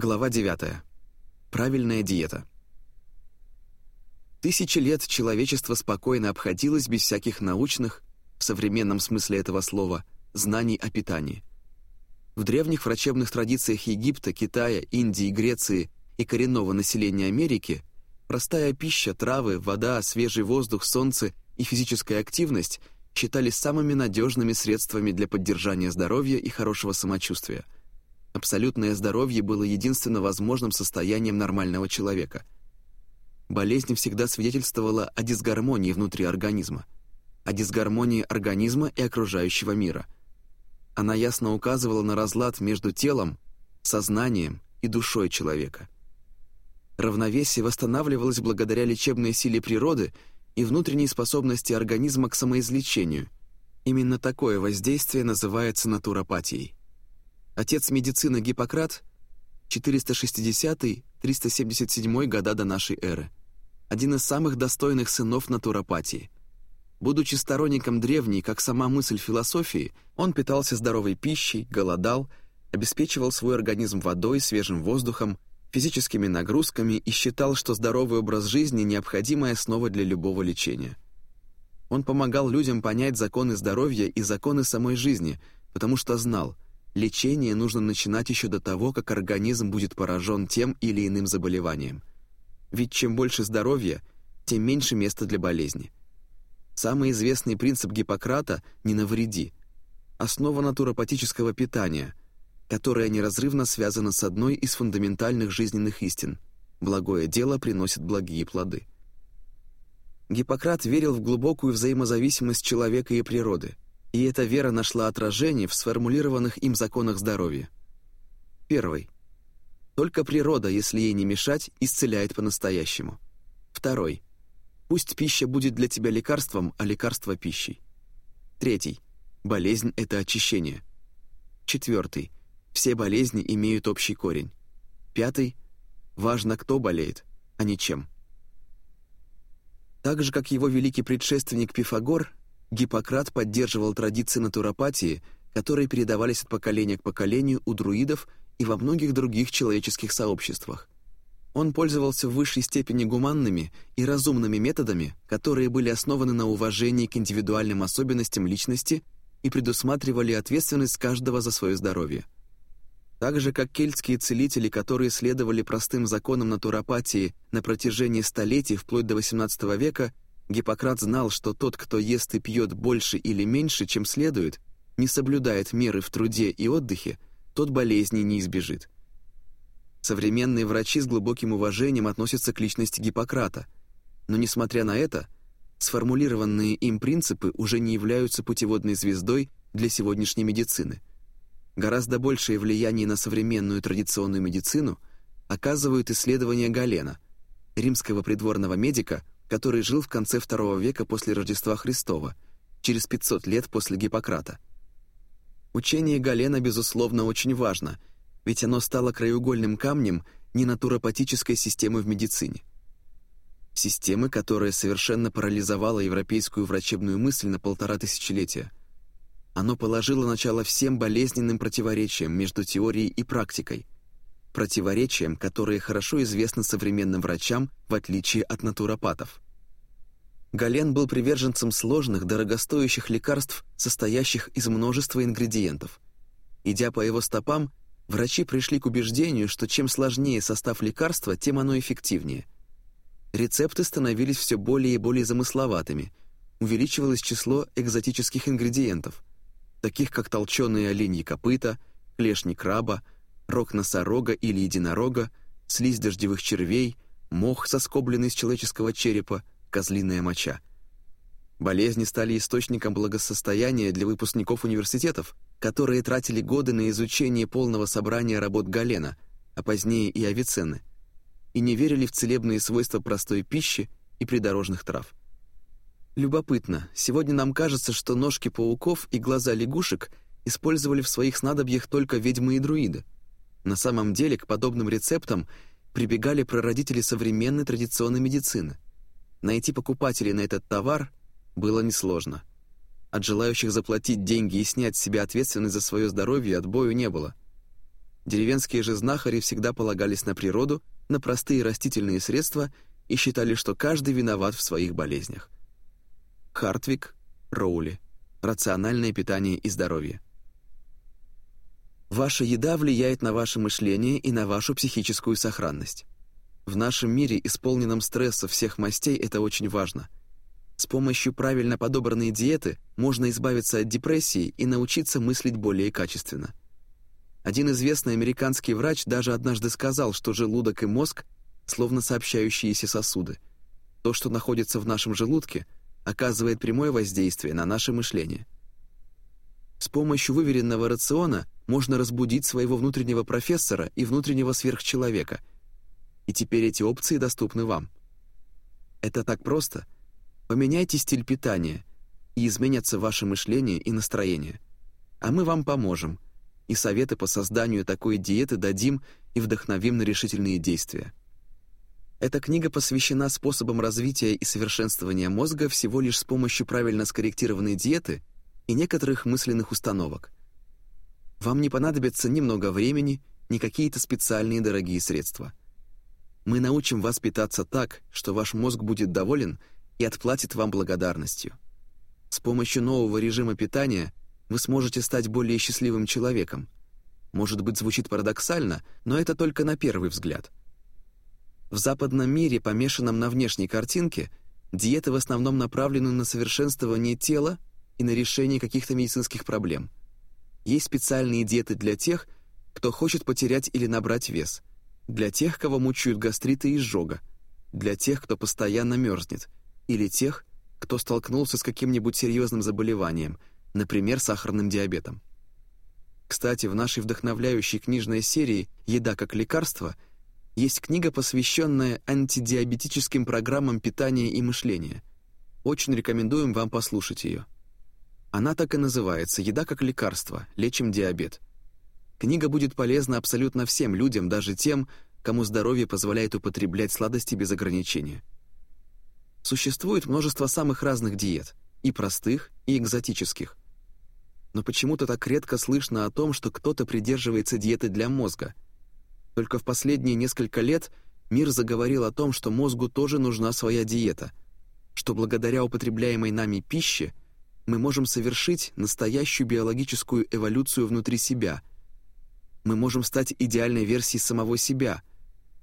Глава 9. Правильная диета. Тысячи лет человечество спокойно обходилось без всяких научных, в современном смысле этого слова, знаний о питании. В древних врачебных традициях Египта, Китая, Индии, Греции и коренного населения Америки простая пища, травы, вода, свежий воздух, солнце и физическая активность считались самыми надежными средствами для поддержания здоровья и хорошего самочувствия. Абсолютное здоровье было единственно возможным состоянием нормального человека. Болезнь всегда свидетельствовала о дисгармонии внутри организма, о дисгармонии организма и окружающего мира. Она ясно указывала на разлад между телом, сознанием и душой человека. Равновесие восстанавливалось благодаря лечебной силе природы и внутренней способности организма к самоизлечению. Именно такое воздействие называется натуропатией. Отец медицины Гиппократ 460-377 года до нашей эры. Один из самых достойных сынов натуропатии. Будучи сторонником древней, как сама мысль философии, он питался здоровой пищей, голодал, обеспечивал свой организм водой, свежим воздухом, физическими нагрузками и считал, что здоровый образ жизни – необходимая основа для любого лечения. Он помогал людям понять законы здоровья и законы самой жизни, потому что знал, лечение нужно начинать еще до того, как организм будет поражен тем или иным заболеванием. Ведь чем больше здоровья, тем меньше места для болезни. Самый известный принцип Гиппократа «не навреди» – основа натуропатического питания – которая неразрывно связана с одной из фундаментальных жизненных истин – благое дело приносит благие плоды. Гиппократ верил в глубокую взаимозависимость человека и природы, и эта вера нашла отражение в сформулированных им законах здоровья. Первый. Только природа, если ей не мешать, исцеляет по-настоящему. Второй. Пусть пища будет для тебя лекарством, а лекарство – пищей. Третий. Болезнь – это очищение. Четвертый. Все болезни имеют общий корень. Пятый – важно, кто болеет, а не чем. Так же, как его великий предшественник Пифагор, Гиппократ поддерживал традиции натуропатии, которые передавались от поколения к поколению у друидов и во многих других человеческих сообществах. Он пользовался в высшей степени гуманными и разумными методами, которые были основаны на уважении к индивидуальным особенностям личности и предусматривали ответственность каждого за свое здоровье. Так же, как кельтские целители, которые следовали простым законам натуропатии на протяжении столетий вплоть до XVIII века, Гиппократ знал, что тот, кто ест и пьет больше или меньше, чем следует, не соблюдает меры в труде и отдыхе, тот болезни не избежит. Современные врачи с глубоким уважением относятся к личности Гиппократа, но, несмотря на это, сформулированные им принципы уже не являются путеводной звездой для сегодняшней медицины – Гораздо большее влияние на современную традиционную медицину оказывают исследования Галена, римского придворного медика, который жил в конце II века после Рождества Христова, через 500 лет после Гиппократа. Учение Галена, безусловно, очень важно, ведь оно стало краеугольным камнем ненатуропатической системы в медицине. Системы, которая совершенно парализовала европейскую врачебную мысль на полтора тысячелетия – оно положило начало всем болезненным противоречиям между теорией и практикой, противоречиям, которые хорошо известны современным врачам в отличие от натуропатов. Гален был приверженцем сложных, дорогостоящих лекарств, состоящих из множества ингредиентов. Идя по его стопам, врачи пришли к убеждению, что чем сложнее состав лекарства, тем оно эффективнее. Рецепты становились все более и более замысловатыми, увеличивалось число экзотических ингредиентов – таких как толченые оленьи копыта, клешни краба, рог носорога или единорога, слизь дождевых червей, мох, соскобленный из человеческого черепа, козлиная моча. Болезни стали источником благосостояния для выпускников университетов, которые тратили годы на изучение полного собрания работ Галена, а позднее и Авиценны, и не верили в целебные свойства простой пищи и придорожных трав. Любопытно, сегодня нам кажется, что ножки пауков и глаза лягушек использовали в своих снадобьях только ведьмы и друиды. На самом деле к подобным рецептам прибегали прародители современной традиционной медицины. Найти покупателей на этот товар было несложно. От желающих заплатить деньги и снять с себя ответственность за свое здоровье отбою не было. Деревенские же знахари всегда полагались на природу, на простые растительные средства и считали, что каждый виноват в своих болезнях. Хартвик, Роули. Рациональное питание и здоровье. Ваша еда влияет на ваше мышление и на вашу психическую сохранность. В нашем мире, исполненном стресса всех мастей, это очень важно. С помощью правильно подобранной диеты можно избавиться от депрессии и научиться мыслить более качественно. Один известный американский врач даже однажды сказал, что желудок и мозг словно сообщающиеся сосуды. То, что находится в нашем желудке, оказывает прямое воздействие на наше мышление. С помощью выверенного рациона можно разбудить своего внутреннего профессора и внутреннего сверхчеловека – и теперь эти опции доступны вам. Это так просто. Поменяйте стиль питания, и изменятся ваше мышление и настроение. А мы вам поможем, и советы по созданию такой диеты дадим и вдохновим на решительные действия. Эта книга посвящена способам развития и совершенствования мозга всего лишь с помощью правильно скорректированной диеты и некоторых мысленных установок. Вам не понадобится ни много времени, ни какие-то специальные дорогие средства – мы научим вас питаться так, что ваш мозг будет доволен и отплатит вам благодарностью. С помощью нового режима питания вы сможете стать более счастливым человеком. Может быть, звучит парадоксально, но это только на первый взгляд. В западном мире, помешанном на внешней картинке, диеты в основном направлены на совершенствование тела и на решение каких-то медицинских проблем. Есть специальные диеты для тех, кто хочет потерять или набрать вес – для тех, кого мучают гастриты и изжога, для тех, кто постоянно мерзнет, или тех, кто столкнулся с каким-нибудь серьезным заболеванием, например, сахарным диабетом. Кстати, в нашей вдохновляющей книжной серии «Еда как лекарство» есть книга, посвященная антидиабетическим программам питания и мышления. Очень рекомендуем вам послушать ее. Она так и называется «Еда как лекарство. Лечим диабет». Книга будет полезна абсолютно всем людям, даже тем, кому здоровье позволяет употреблять сладости без ограничения. Существует множество самых разных диет, и простых, и экзотических. Но почему-то так редко слышно о том, что кто-то придерживается диеты для мозга. Только в последние несколько лет мир заговорил о том, что мозгу тоже нужна своя диета, что благодаря употребляемой нами пище мы можем совершить настоящую биологическую эволюцию внутри себя – мы можем стать идеальной версией самого себя,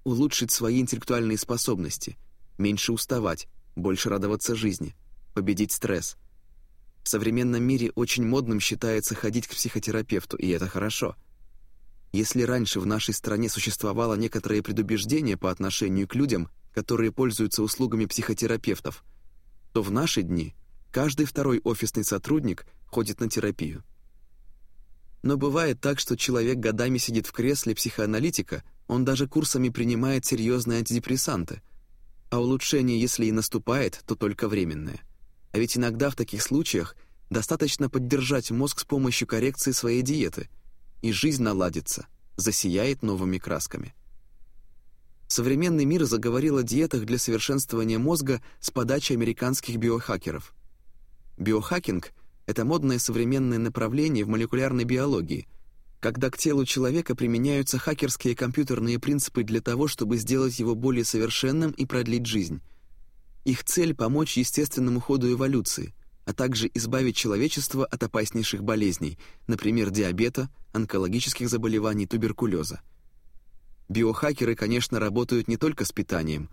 улучшить свои интеллектуальные способности, меньше уставать, больше радоваться жизни, победить стресс. В современном мире очень модным считается ходить к психотерапевту, и это хорошо. Если раньше в нашей стране существовало некоторое предубеждение по отношению к людям, которые пользуются услугами психотерапевтов, то в наши дни каждый второй офисный сотрудник ходит на терапию. Но бывает так, что человек годами сидит в кресле психоаналитика, он даже курсами принимает серьезные антидепрессанты. А улучшение, если и наступает, то только временное. А ведь иногда в таких случаях достаточно поддержать мозг с помощью коррекции своей диеты, и жизнь наладится, засияет новыми красками. Современный мир заговорил о диетах для совершенствования мозга с подачи американских биохакеров. Биохакинг — это модное современное направление в молекулярной биологии, когда к телу человека применяются хакерские компьютерные принципы для того, чтобы сделать его более совершенным и продлить жизнь. Их цель — помочь естественному ходу эволюции, а также избавить человечество от опаснейших болезней, например, диабета, онкологических заболеваний, туберкулеза. Биохакеры, конечно, работают не только с питанием.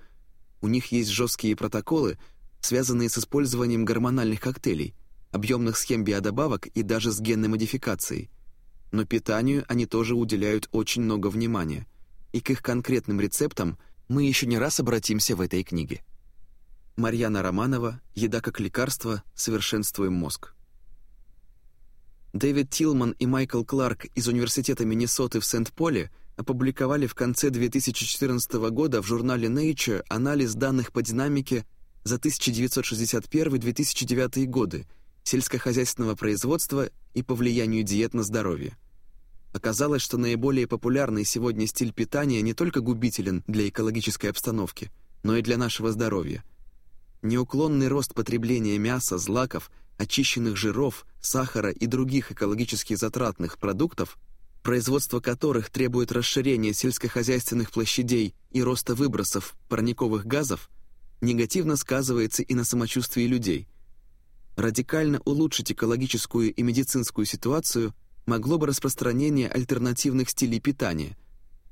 У них есть жесткие протоколы, связанные с использованием гормональных коктейлей — объемных схем биодобавок и даже с генной модификацией. Но питанию они тоже уделяют очень много внимания, и к их конкретным рецептам мы еще не раз обратимся в этой книге. Марьяна Романова «Еда как лекарство. Совершенствуем мозг». Дэвид Тилман и Майкл Кларк из Университета Миннесоты в Сент-Поле опубликовали в конце 2014 года в журнале Nature анализ данных по динамике за 1961-2009 годы – сельскохозяйственного производства и по влиянию диет на здоровье. Оказалось, что наиболее популярный сегодня стиль питания не только губителен для экологической обстановки, но и для нашего здоровья. Неуклонный рост потребления мяса, злаков, очищенных жиров, сахара и других экологически затратных продуктов производство которых требует расширения сельскохозяйственных площадей и роста выбросов парниковых газов, негативно сказывается и на самочувствии людей. Радикально улучшить экологическую и медицинскую ситуацию могло бы распространение альтернативных стилей питания,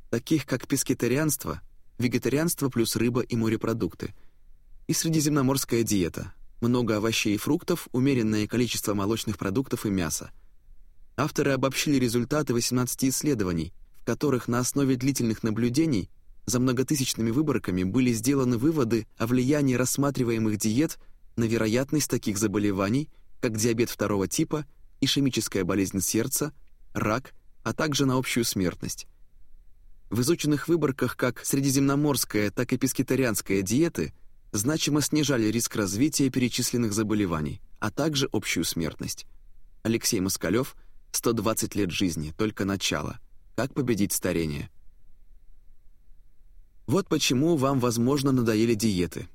таких как пескетарианство, вегетарианство плюс рыба и морепродукты, и средиземноморская диета, много овощей и фруктов, умеренное количество молочных продуктов и мяса. Авторы обобщили результаты 18 исследований, в которых на основе длительных наблюдений за многотысячными выборками были сделаны выводы о влиянии рассматриваемых диет на вероятность таких заболеваний, как диабет второго типа – ишемическая болезнь сердца, рак, а также на общую смертность. В изученных выборках как средиземноморская, так и пескетарианская диеты значимо снижали риск развития перечисленных заболеваний, а также общую смертность. Алексей Москалев, 120 лет жизни, только начало. Как победить старение? Вот почему вам, возможно, надоели диеты.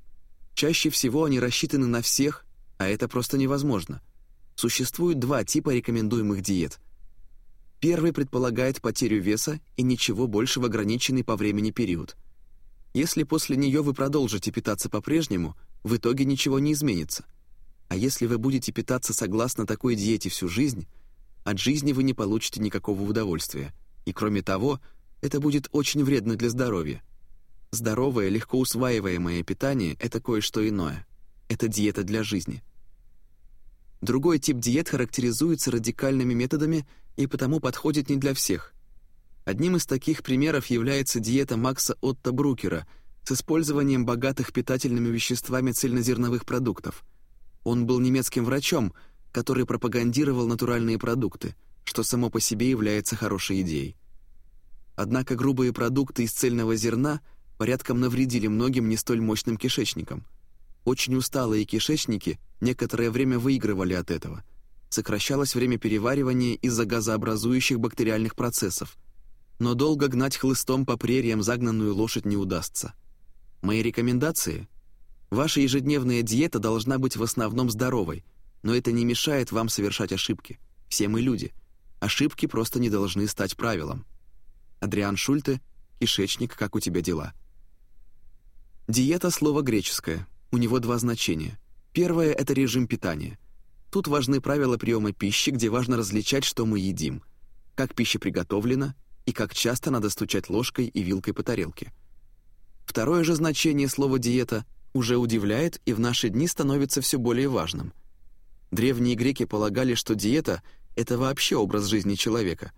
Чаще всего они рассчитаны на всех, а это просто невозможно – Существует два типа рекомендуемых диет. Первый предполагает потерю веса и ничего больше в ограниченный по времени период. Если после нее вы продолжите питаться по-прежнему, в итоге ничего не изменится. А если вы будете питаться согласно такой диете всю жизнь, от жизни вы не получите никакого удовольствия. И кроме того, это будет очень вредно для здоровья. Здоровое, легко усваиваемое питание – это кое-что иное. Это диета для жизни – Другой тип диет характеризуется радикальными методами и потому подходит не для всех. Одним из таких примеров является диета Макса Отто Брукера с использованием богатых питательными веществами цельнозерновых продуктов. Он был немецким врачом, который пропагандировал натуральные продукты, что само по себе является хорошей идеей. Однако грубые продукты из цельного зерна порядком навредили многим не столь мощным кишечникам – очень усталые кишечники некоторое время выигрывали от этого. Сокращалось время переваривания из-за газообразующих бактериальных процессов. Но долго гнать хлыстом по прериям загнанную лошадь не удастся. Мои рекомендации? Ваша ежедневная диета должна быть в основном здоровой, но это не мешает вам совершать ошибки. Все мы люди. Ошибки просто не должны стать правилом. Адриан Шульте, кишечник, как у тебя дела? Диета – слово греческое – у него два значения. Первое — это режим питания. Тут важны правила приема пищи, где важно различать, что мы едим, как пища приготовлена и как часто надо стучать ложкой и вилкой по тарелке. Второе же значение слова «диета» уже удивляет и в наши дни становится все более важным. Древние греки полагали, что диета — это вообще образ жизни человека.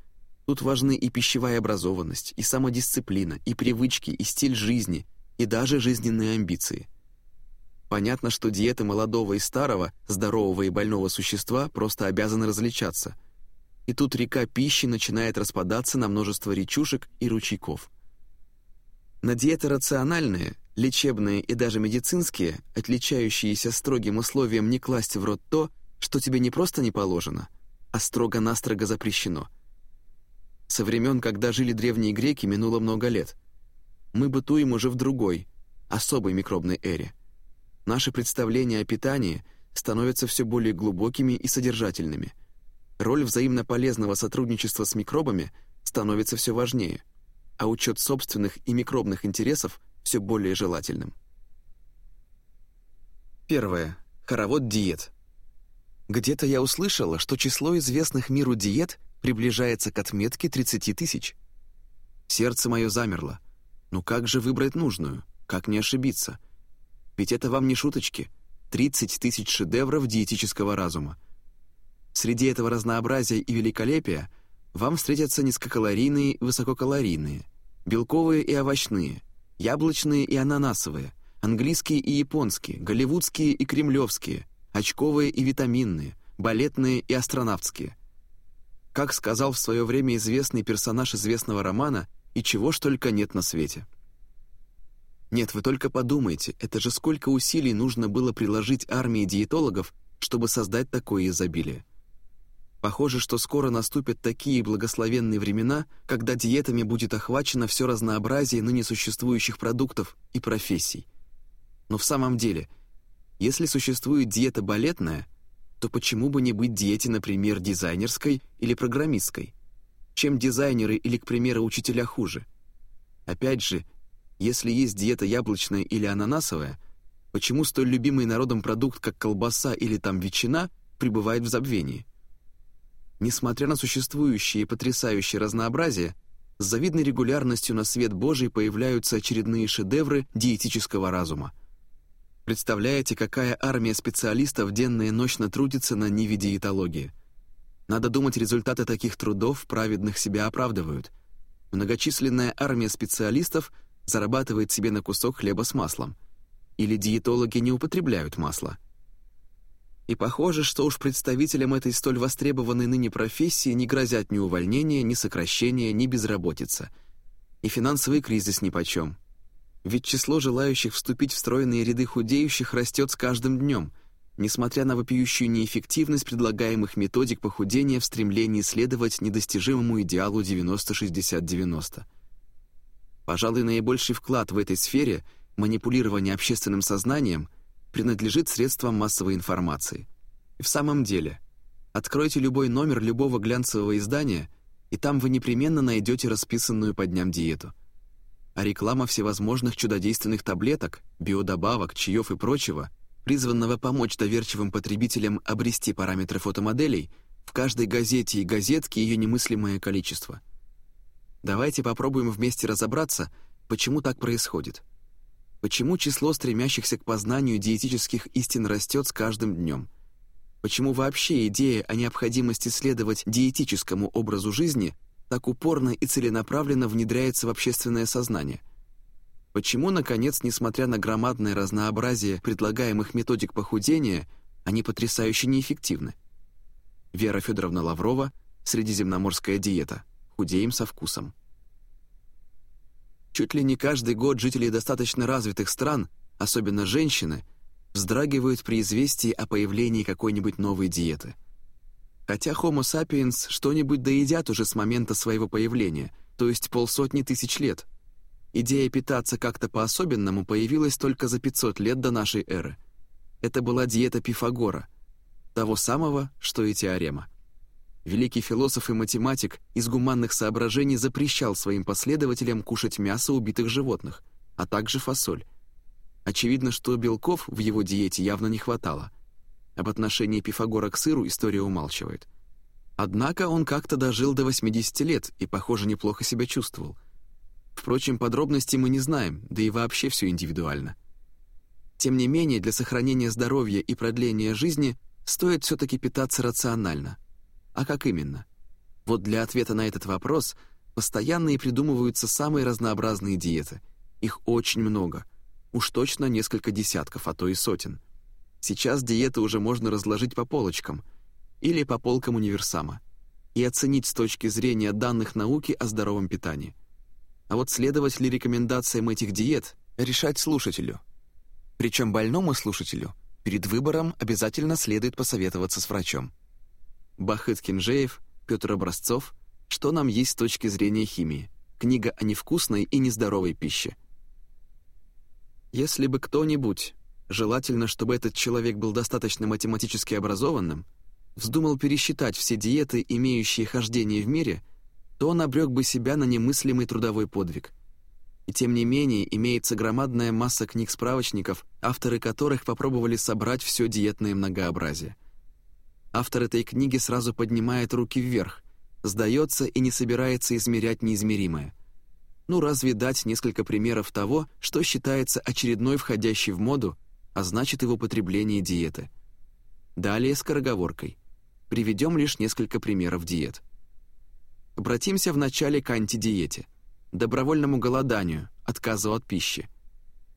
Тут важны и пищевая образованность, и самодисциплина, и привычки, и стиль жизни, и даже жизненные амбиции — Понятно, что диеты молодого и старого, здорового и больного существа просто обязаны различаться. И тут река пищи начинает распадаться на множество речушек и ручейков. На диеты рациональные, лечебные и даже медицинские, отличающиеся строгим условием не класть в рот то, что тебе не просто не положено, а строго-настрого запрещено. Со времен, когда жили древние греки, минуло много лет. Мы бытуем уже в другой, особой микробной эре. Наши представления о питании становятся все более глубокими и содержательными. Роль взаимно полезного сотрудничества с микробами становится все важнее, а учет собственных и микробных интересов все более желательным. Первое. Хоровод диет. Где-то я услышала, что число известных миру диет приближается к отметке 30 тысяч. Сердце мое замерло. Ну как же выбрать нужную? Как не ошибиться? Ведь это вам не шуточки. 30 тысяч шедевров диетического разума. Среди этого разнообразия и великолепия вам встретятся низкокалорийные и высококалорийные, белковые и овощные, яблочные и ананасовые, английские и японские, голливудские и кремлевские, очковые и витаминные, балетные и астронавтские. Как сказал в свое время известный персонаж известного романа, и чего ж только нет на свете. Нет, вы только подумайте, это же сколько усилий нужно было приложить армии диетологов, чтобы создать такое изобилие. Похоже, что скоро наступят такие благословенные времена, когда диетами будет охвачено все разнообразие ныне существующих продуктов и профессий. Но в самом деле, если существует диета балетная, то почему бы не быть диете, например, дизайнерской или программистской? Чем дизайнеры или, к примеру, учителя хуже? Опять же, если есть диета яблочная или ананасовая, почему столь любимый народом продукт, как колбаса или там ветчина, пребывает в забвении? Несмотря на существующее и потрясающее разнообразие, с завидной регулярностью на свет Божий появляются очередные шедевры диетического разума. Представляете, какая армия специалистов денно и ночно трудится на ниве диетологии? Надо думать, результаты таких трудов праведных себя оправдывают. Многочисленная армия специалистов зарабатывает себе на кусок хлеба с маслом. Или диетологи не употребляют масло – и похоже, что уж представителям этой столь востребованной ныне профессии не грозят ни увольнения, ни сокращения, ни безработица. И финансовый кризис нипочем. Ведь число желающих вступить в стройные ряды худеющих растет с каждым днем, несмотря на вопиющую неэффективность предлагаемых методик похудения в стремлении следовать недостижимому идеалу 90-60-90. Пожалуй, наибольший вклад в этой сфере – манипулирование общественным сознанием – принадлежит средствам массовой информации. И в самом деле, откройте любой номер любого глянцевого издания, и там вы непременно найдете расписанную по дням диету. А реклама всевозможных чудодейственных таблеток, биодобавок, чаев и прочего, призванного помочь доверчивым потребителям обрести параметры фотомоделей, в каждой газете и газетке ее немыслимое количество. Давайте попробуем вместе разобраться, почему так происходит. Почему число стремящихся к познанию диетических истин растет с каждым днем? Почему вообще идея о необходимости следовать диетическому образу жизни так упорно и целенаправленно внедряется в общественное сознание? Почему, наконец, несмотря на громадное разнообразие предлагаемых методик похудения, они потрясающе неэффективны? Вера Федоровна Лаврова, «Средиземноморская диета. Худеем со вкусом». Чуть ли не каждый год жители достаточно развитых стран, особенно женщины, вздрагивают при известии о появлении какой-нибудь новой диеты. Хотя Homo sapiens что-нибудь доедят уже с момента своего появления, то есть полсотни тысяч лет. Идея питаться как-то по-особенному появилась только за 500 лет до нашей эры. Это была диета Пифагора, того самого, что и теорема. Великий философ и математик из гуманных соображений запрещал своим последователям кушать мясо убитых животных, а также фасоль. Очевидно, что белков в его диете явно не хватало. Об отношении Пифагора к сыру история умалчивает. Однако он как-то дожил до 80 лет и, похоже, неплохо себя чувствовал. Впрочем, подробностей мы не знаем, да и вообще все индивидуально. Тем не менее, для сохранения здоровья и продления жизни стоит все-таки питаться рационально – а как именно? Вот для ответа на этот вопрос постоянно и придумываются самые разнообразные диеты. Их очень много. Уж точно несколько десятков, а то и сотен. Сейчас диеты уже можно разложить по полочкам или по полкам универсама и оценить с точки зрения данных науки о здоровом питании. А вот следовать ли рекомендациям этих диет, решать слушателю. Причем больному слушателю перед выбором обязательно следует посоветоваться с врачом. Бахыт Кинжеев, Петр Образцов «Что нам есть с точки зрения химии?» Книга о невкусной и нездоровой пище. Если бы кто-нибудь, желательно, чтобы этот человек был достаточно математически образованным, вздумал пересчитать все диеты, имеющие хождение в мире, то он обрек бы себя на немыслимый трудовой подвиг. И тем не менее имеется громадная масса книг-справочников, авторы которых попробовали собрать все диетное многообразие – Автор этой книги сразу поднимает руки вверх, сдается и не собирается измерять неизмеримое. Ну, разве дать несколько примеров того, что считается очередной входящей в моду, а значит его потребление диеты. Далее скороговоркой. Приведем лишь несколько примеров диет. Обратимся вначале к антидиете, добровольному голоданию, отказу от пищи.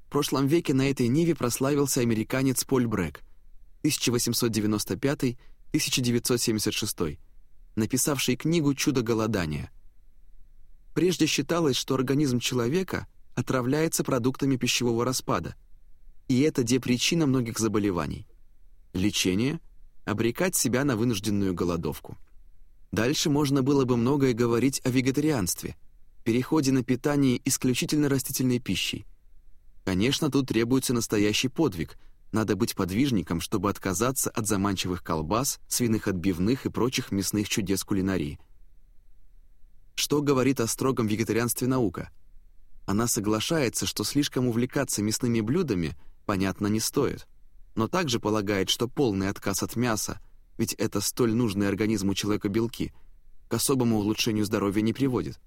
В прошлом веке на этой ниве прославился американец Поль Брэк, 1895 1976, написавший книгу «Чудо голодания». Прежде считалось, что организм человека отравляется продуктами пищевого распада, и это де причина многих заболеваний. Лечение – обрекать себя на вынужденную голодовку. Дальше можно было бы многое говорить о вегетарианстве, переходе на питание исключительно растительной пищей. Конечно, тут требуется настоящий подвиг – надо быть подвижником, чтобы отказаться от заманчивых колбас, свиных отбивных и прочих мясных чудес кулинарии. Что говорит о строгом вегетарианстве наука? Она соглашается, что слишком увлекаться мясными блюдами, понятно, не стоит, но также полагает, что полный отказ от мяса, ведь это столь нужные организму человека белки, к особому улучшению здоровья не приводит.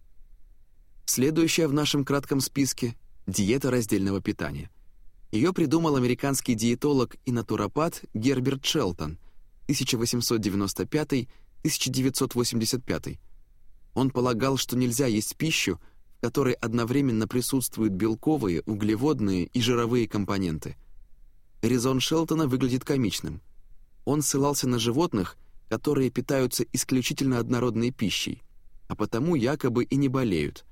Следующая в нашем кратком списке – диета раздельного питания. Ее придумал американский диетолог и натуропат Герберт Шелтон 1895-1985. Он полагал, что нельзя есть пищу, в которой одновременно присутствуют белковые, углеводные и жировые компоненты. Резон Шелтона выглядит комичным. Он ссылался на животных, которые питаются исключительно однородной пищей, а потому якобы и не болеют.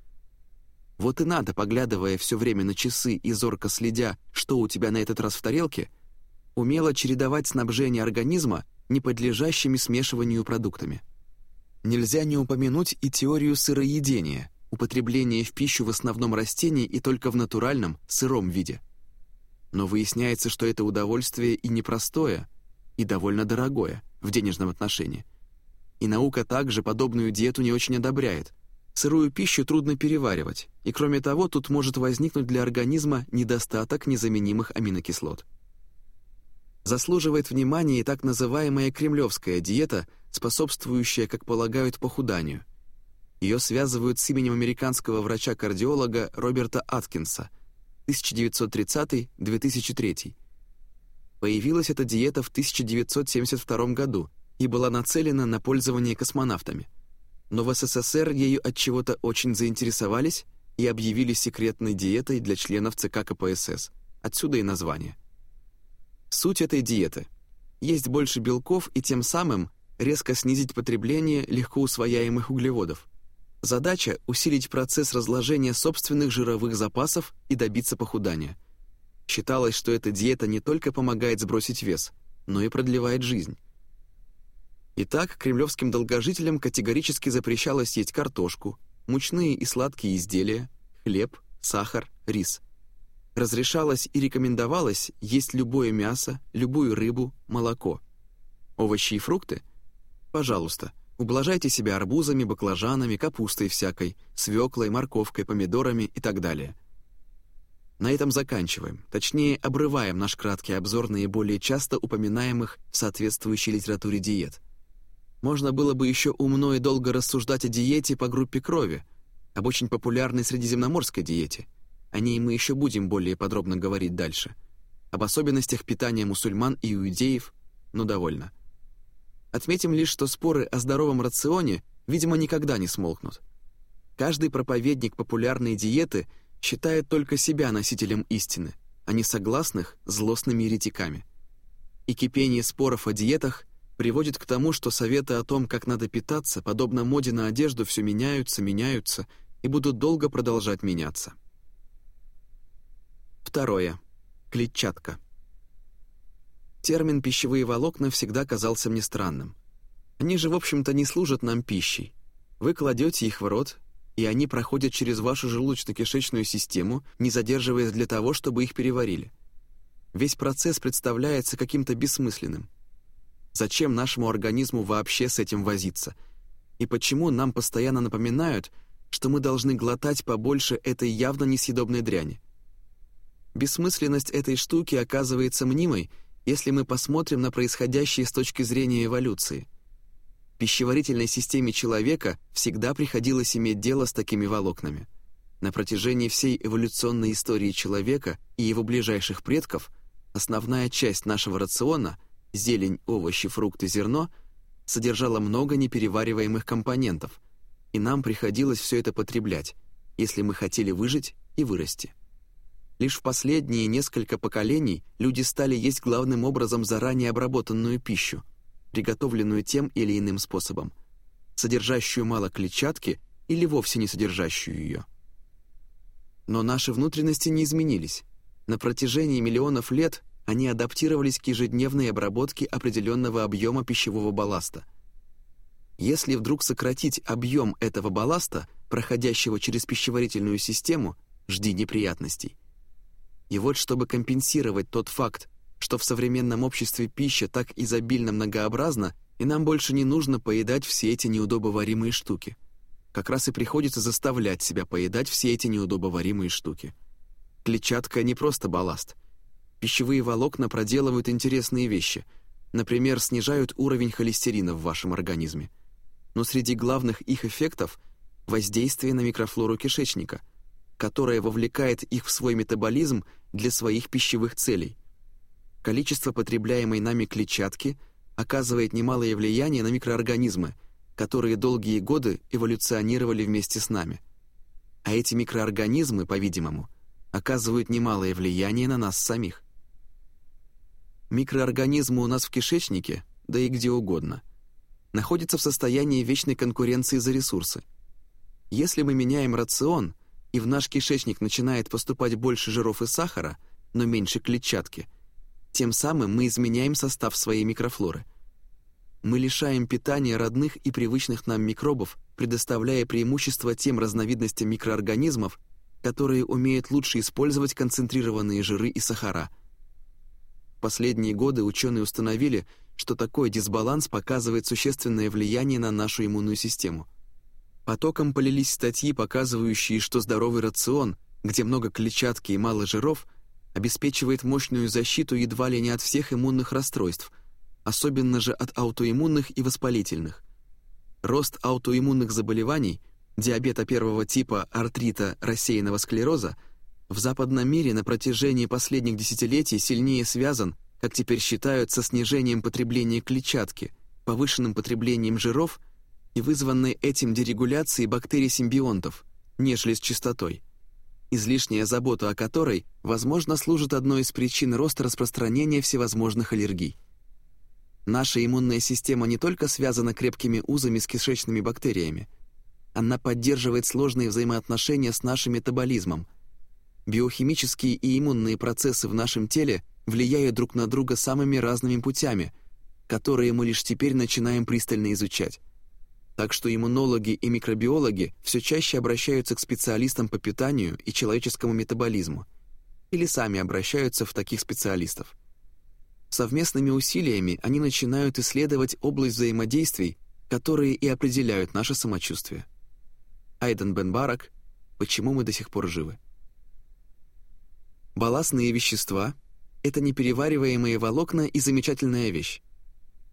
Вот и надо, поглядывая все время на часы и зорко следя, что у тебя на этот раз в тарелке, умело чередовать снабжение организма неподлежащими смешиванию продуктами. Нельзя не упомянуть и теорию сыроедения, употребление в пищу в основном растений и только в натуральном, сыром виде. Но выясняется, что это удовольствие и непростое, и довольно дорогое в денежном отношении. И наука также подобную диету не очень одобряет. Сырую пищу трудно переваривать, и кроме того, тут может возникнуть для организма недостаток незаменимых аминокислот. Заслуживает внимания и так называемая кремлевская диета, способствующая, как полагают, похуданию. Ее связывают с именем американского врача-кардиолога Роберта Аткинса, 1930-2003. Появилась эта диета в 1972 году и была нацелена на пользование космонавтами. Но в СССР ею от чего-то очень заинтересовались и объявили секретной диетой для членов ЦК КПСС. Отсюда и название. Суть этой диеты – есть больше белков и тем самым резко снизить потребление легко усвояемых углеводов. Задача – усилить процесс разложения собственных жировых запасов и добиться похудания. Считалось, что эта диета не только помогает сбросить вес, но и продлевает жизнь. Итак, кремлевским долгожителям категорически запрещалось есть картошку, мучные и сладкие изделия, хлеб, сахар, рис – разрешалось и рекомендовалось есть любое мясо, любую рыбу, молоко. Овощи и фрукты? Пожалуйста, ублажайте себя арбузами, баклажанами, капустой всякой, свеклой, морковкой, помидорами и так далее. На этом заканчиваем, точнее, обрываем наш краткий обзор наиболее часто упоминаемых в соответствующей литературе диет. Можно было бы еще умно и долго рассуждать о диете по группе крови, об очень популярной средиземноморской диете – о ней мы еще будем более подробно говорить дальше. Об особенностях питания мусульман и иудеев, ну довольно. Отметим лишь, что споры о здоровом рационе, видимо, никогда не смолкнут. Каждый проповедник популярной диеты считает только себя носителем истины, а не согласных – злостными еретиками. И кипение споров о диетах приводит к тому, что советы о том, как надо питаться, подобно моде на одежду, все меняются, меняются и будут долго продолжать меняться. Второе. Клетчатка. Термин «пищевые волокна» всегда казался мне странным. Они же, в общем-то, не служат нам пищей. Вы кладете их в рот, и они проходят через вашу желудочно-кишечную систему, не задерживаясь для того, чтобы их переварили. Весь процесс представляется каким-то бессмысленным. Зачем нашему организму вообще с этим возиться? И почему нам постоянно напоминают, что мы должны глотать побольше этой явно несъедобной дряни? Бессмысленность этой штуки оказывается мнимой, если мы посмотрим на происходящее с точки зрения эволюции. Пищеварительной системе человека всегда приходилось иметь дело с такими волокнами. На протяжении всей эволюционной истории человека и его ближайших предков основная часть нашего рациона – зелень, овощи, фрукты, зерно – содержала много неперевариваемых компонентов, и нам приходилось все это потреблять, если мы хотели выжить и вырасти. Лишь в последние несколько поколений люди стали есть главным образом заранее обработанную пищу, приготовленную тем или иным способом, содержащую мало клетчатки или вовсе не содержащую ее. Но наши внутренности не изменились. На протяжении миллионов лет они адаптировались к ежедневной обработке определенного объема пищевого балласта. Если вдруг сократить объем этого балласта, проходящего через пищеварительную систему, жди неприятностей. И вот чтобы компенсировать тот факт, что в современном обществе пища так изобильно многообразна, и нам больше не нужно поедать все эти неудобоваримые штуки. как раз и приходится заставлять себя поедать все эти неудобоваримые штуки. Клетчатка не просто балласт. Пищевые волокна проделывают интересные вещи. Например, снижают уровень холестерина в вашем организме. Но среди главных их эффектов — воздействие на микрофлору кишечника, которая вовлекает их в свой метаболизм для своих пищевых целей. Количество потребляемой нами клетчатки оказывает немалое влияние на микроорганизмы, которые долгие годы эволюционировали вместе с нами. А эти микроорганизмы, по-видимому, оказывают немалое влияние на нас самих. Микроорганизмы у нас в кишечнике, да и где угодно, находятся в состоянии вечной конкуренции за ресурсы. Если мы меняем рацион, и в наш кишечник начинает поступать больше жиров и сахара, но меньше клетчатки, тем самым мы изменяем состав своей микрофлоры. Мы лишаем питания родных и привычных нам микробов, предоставляя преимущество тем разновидностям микроорганизмов, которые умеют лучше использовать концентрированные жиры и сахара. В последние годы ученые установили, что такой дисбаланс показывает существенное влияние на нашу иммунную систему. Потоком полились статьи, показывающие, что здоровый рацион, где много клетчатки и мало жиров, обеспечивает мощную защиту едва ли не от всех иммунных расстройств, особенно же от аутоиммунных и воспалительных. Рост аутоиммунных заболеваний, диабета первого типа, артрита, рассеянного склероза в западном мире на протяжении последних десятилетий сильнее связан, как теперь считают, со снижением потребления клетчатки, повышенным потреблением жиров и вызванной этим дерегуляцией бактерий-симбионтов, нежели с чистотой излишняя забота о которой, возможно, служит одной из причин роста распространения всевозможных аллергий. Наша иммунная система не только связана крепкими узами с кишечными бактериями, она поддерживает сложные взаимоотношения с нашим метаболизмом. Биохимические и иммунные процессы в нашем теле влияют друг на друга самыми разными путями, которые мы лишь теперь начинаем пристально изучать так что иммунологи и микробиологи все чаще обращаются к специалистам по питанию и человеческому метаболизму или сами обращаются в таких специалистов. Совместными усилиями они начинают исследовать область взаимодействий, которые и определяют наше самочувствие. Айден Бен Барак «Почему мы до сих пор живы?» Балластные вещества — это неперевариваемые волокна и замечательная вещь.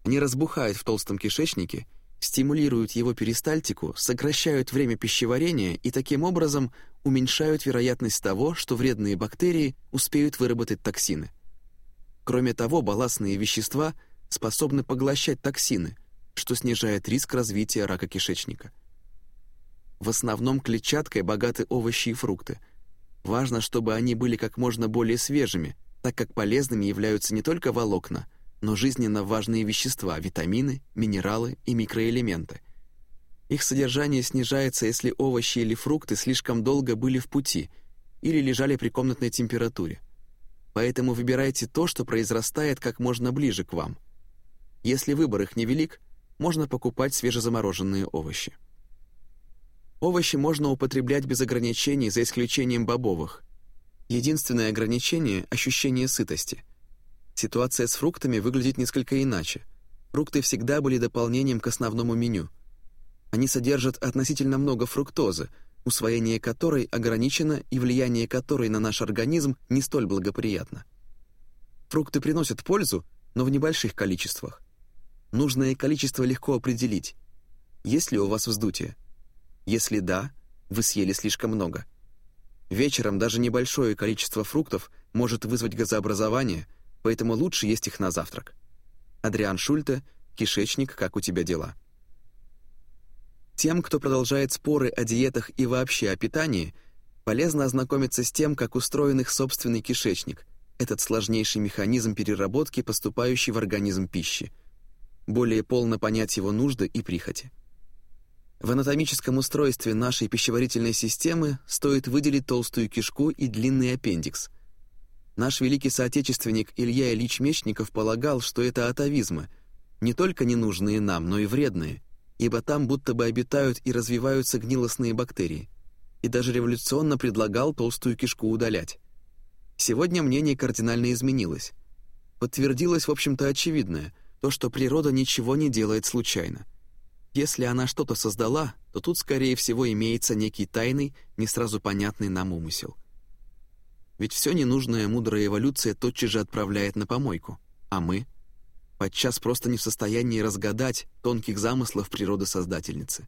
Они разбухают в толстом кишечнике — стимулируют его перистальтику, сокращают время пищеварения и таким образом уменьшают вероятность того, что вредные бактерии успеют выработать токсины. Кроме того, балластные вещества способны поглощать токсины, что снижает риск развития рака кишечника. В основном клетчаткой богаты овощи и фрукты. Важно, чтобы они были как можно более свежими, так как полезными являются не только волокна – но жизненно важные вещества, витамины, минералы и микроэлементы. Их содержание снижается, если овощи или фрукты слишком долго были в пути или лежали при комнатной температуре. Поэтому выбирайте то, что произрастает как можно ближе к вам. Если выбор их невелик, можно покупать свежезамороженные овощи. Овощи можно употреблять без ограничений, за исключением бобовых. Единственное ограничение – ощущение сытости – Ситуация с фруктами выглядит несколько иначе. Фрукты всегда были дополнением к основному меню. Они содержат относительно много фруктозы, усвоение которой ограничено и влияние которой на наш организм не столь благоприятно. Фрукты приносят пользу, но в небольших количествах. Нужное количество легко определить. Есть ли у вас вздутие? Если да, вы съели слишком много. Вечером даже небольшое количество фруктов может вызвать газообразование – поэтому лучше есть их на завтрак. Адриан Шульте, «Кишечник, как у тебя дела?». Тем, кто продолжает споры о диетах и вообще о питании, полезно ознакомиться с тем, как устроен их собственный кишечник, этот сложнейший механизм переработки, поступающий в организм пищи. Более полно понять его нужды и прихоти. В анатомическом устройстве нашей пищеварительной системы стоит выделить толстую кишку и длинный аппендикс – Наш великий соотечественник Илья Ильич Мечников полагал, что это атовизмы, не только ненужные нам, но и вредные, ибо там будто бы обитают и развиваются гнилостные бактерии, и даже революционно предлагал толстую кишку удалять. Сегодня мнение кардинально изменилось. Подтвердилось, в общем-то, очевидное, то, что природа ничего не делает случайно. Если она что-то создала, то тут, скорее всего, имеется некий тайный, не сразу понятный нам умысел. Ведь все ненужное мудрая эволюция тотчас же отправляет на помойку, а мы подчас просто не в состоянии разгадать тонких замыслов природы Создательницы.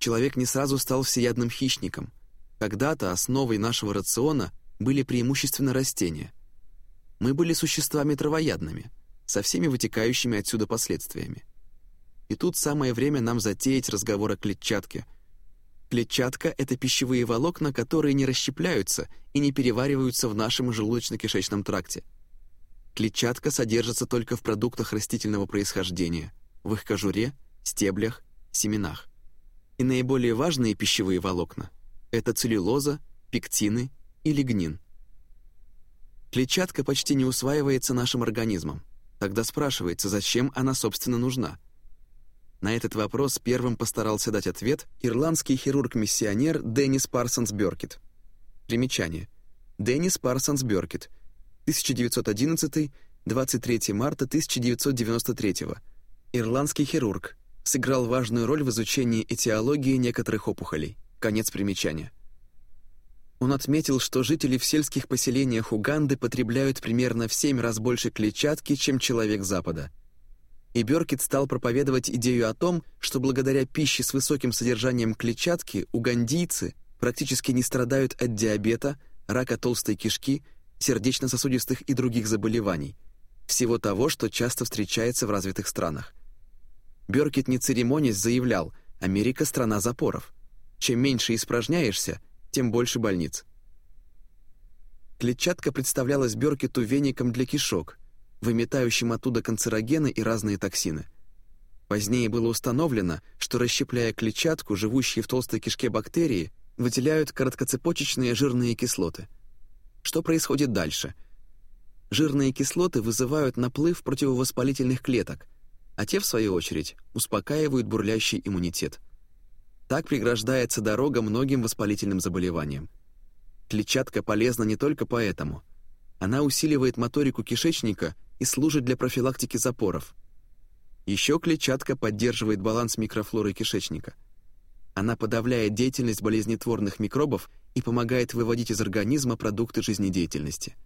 Человек не сразу стал всеядным хищником. Когда-то основой нашего рациона были преимущественно растения. Мы были существами травоядными, со всеми вытекающими отсюда последствиями. И тут самое время нам затеять разговор о клетчатке. Клетчатка — это пищевые волокна, которые не расщепляются и не перевариваются в нашем желудочно-кишечном тракте. Клетчатка содержится только в продуктах растительного происхождения, в их кожуре, стеблях, семенах. И наиболее важные пищевые волокна — это целлюлоза, пектины и лигнин. Клетчатка почти не усваивается нашим организмом. Тогда спрашивается, зачем она, собственно, нужна — на этот вопрос первым постарался дать ответ ирландский хирург-миссионер Деннис Парсонс Бёркет. Примечание. Деннис Парсонс Бёркет. 1911 23 марта 1993 Ирландский хирург. Сыграл важную роль в изучении этиологии некоторых опухолей. Конец примечания. Он отметил, что жители в сельских поселениях Уганды потребляют примерно в 7 раз больше клетчатки, чем человек Запада – и Бёркет стал проповедовать идею о том, что благодаря пище с высоким содержанием клетчатки угандийцы практически не страдают от диабета, рака толстой кишки, сердечно-сосудистых и других заболеваний, всего того, что часто встречается в развитых странах. Бёркет не церемонясь заявлял «Америка – страна запоров. Чем меньше испражняешься, тем больше больниц». Клетчатка представлялась Бёркету веником для кишок – выметающим оттуда канцерогены и разные токсины. Позднее было установлено, что расщепляя клетчатку, живущие в толстой кишке бактерии выделяют короткоцепочечные жирные кислоты. Что происходит дальше? Жирные кислоты вызывают наплыв противовоспалительных клеток, а те, в свою очередь, успокаивают бурлящий иммунитет. Так преграждается дорога многим воспалительным заболеваниям. Клетчатка полезна не только поэтому. Она усиливает моторику кишечника и служит для профилактики запоров. Еще клетчатка поддерживает баланс микрофлоры кишечника. Она подавляет деятельность болезнетворных микробов и помогает выводить из организма продукты жизнедеятельности.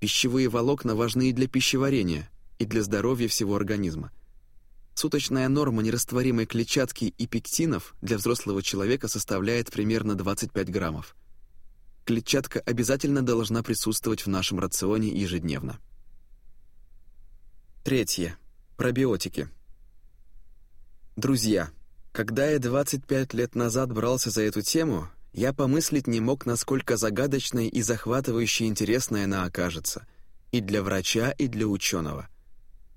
Пищевые волокна важны и для пищеварения, и для здоровья всего организма. Суточная норма нерастворимой клетчатки и пектинов для взрослого человека составляет примерно 25 граммов. Клетчатка обязательно должна присутствовать в нашем рационе ежедневно. Третье. Пробиотики. Друзья, когда я 25 лет назад брался за эту тему, я помыслить не мог, насколько загадочной и захватывающе интересной она окажется. И для врача, и для ученого.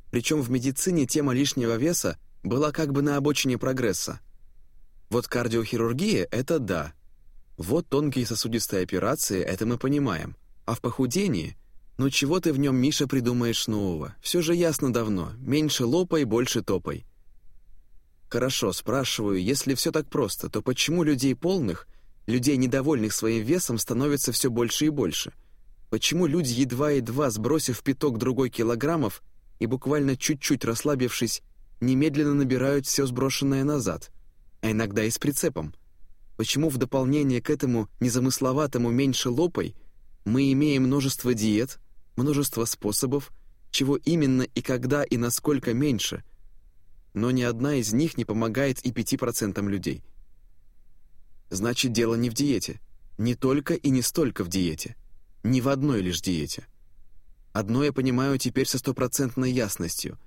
Причем в медицине тема лишнего веса была как бы на обочине прогресса. Вот кардиохирургия — это да. Вот тонкие сосудистые операции — это мы понимаем. А в похудении — «Ну чего ты в нем, Миша, придумаешь нового? Все же ясно давно. Меньше лопай, больше топай». «Хорошо, спрашиваю, если все так просто, то почему людей полных, людей, недовольных своим весом, становится все больше и больше? Почему люди, едва-едва сбросив пяток другой килограммов и буквально чуть-чуть расслабившись, немедленно набирают все сброшенное назад, а иногда и с прицепом? Почему в дополнение к этому незамысловатому «меньше лопай» мы имеем множество диет, множество способов, чего именно и когда и насколько меньше, но ни одна из них не помогает и 5% людей. Значит, дело не в диете. Не только и не столько в диете. Не в одной лишь диете. Одно я понимаю теперь со стопроцентной ясностью.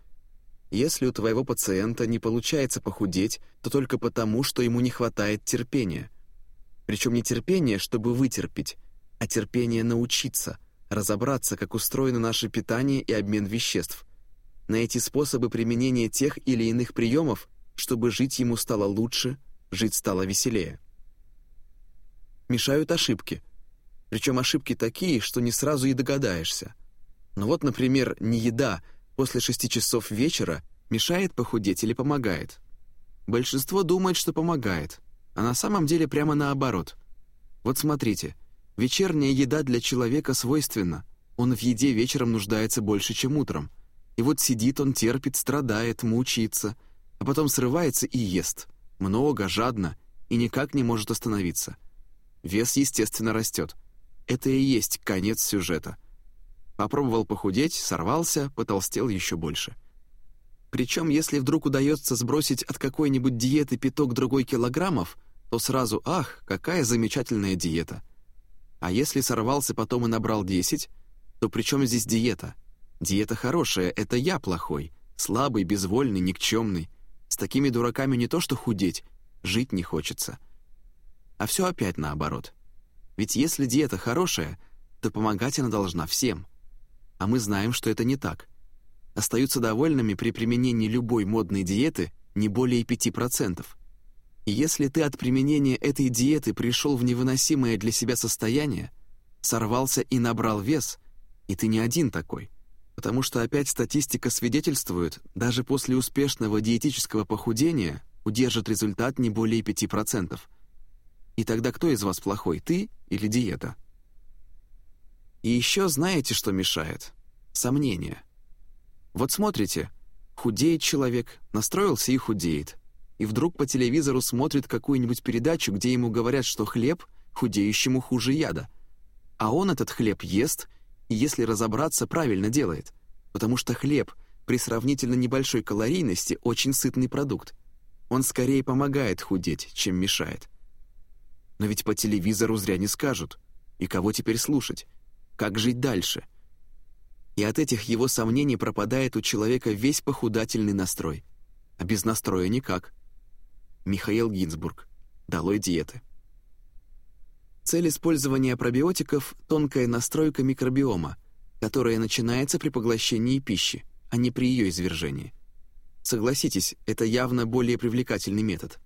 Если у твоего пациента не получается похудеть, то только потому, что ему не хватает терпения. Причем не терпения, чтобы вытерпеть, а терпения научиться — разобраться, как устроено наше питание и обмен веществ, найти способы применения тех или иных приемов, чтобы жить ему стало лучше, жить стало веселее. Мешают ошибки. Причем ошибки такие, что не сразу и догадаешься. Ну вот, например, не еда после шести часов вечера мешает похудеть или помогает. Большинство думает, что помогает, а на самом деле прямо наоборот. Вот смотрите — Вечерняя еда для человека свойственна. Он в еде вечером нуждается больше, чем утром. И вот сидит он, терпит, страдает, мучается, а потом срывается и ест. Много, жадно и никак не может остановиться. Вес, естественно, растет. Это и есть конец сюжета. Попробовал похудеть, сорвался, потолстел еще больше. Причем, если вдруг удается сбросить от какой-нибудь диеты пяток другой килограммов, то сразу «ах, какая замечательная диета!» А если сорвался потом и набрал 10, то при чем здесь диета? Диета хорошая, это я плохой, слабый, безвольный, никчемный. С такими дураками не то что худеть, жить не хочется. А все опять наоборот. Ведь если диета хорошая, то помогать она должна всем. А мы знаем, что это не так. Остаются довольными при применении любой модной диеты не более 5%. Если ты от применения этой диеты пришел в невыносимое для себя состояние, сорвался и набрал вес, и ты не один такой – потому что опять статистика свидетельствует, даже после успешного диетического похудения удержит результат не более 5%. И тогда кто из вас плохой, ты или диета? И еще знаете, что мешает? Сомнения. Вот смотрите, худеет человек, настроился и худеет. И вдруг по телевизору смотрит какую-нибудь передачу, где ему говорят, что хлеб худеющему хуже яда. А он этот хлеб ест – и если разобраться, правильно делает, потому что хлеб при сравнительно небольшой калорийности очень сытный продукт. Он скорее помогает худеть, чем мешает. Но ведь по телевизору зря не скажут. И кого теперь слушать? Как жить дальше? И от этих его сомнений пропадает у человека весь похудательный настрой. А без настроя никак. Михаил Гинзбург. Долой диеты. Цель использования пробиотиков – тонкая настройка микробиома, которая начинается при поглощении пищи, а не при ее извержении. Согласитесь, это явно более привлекательный метод.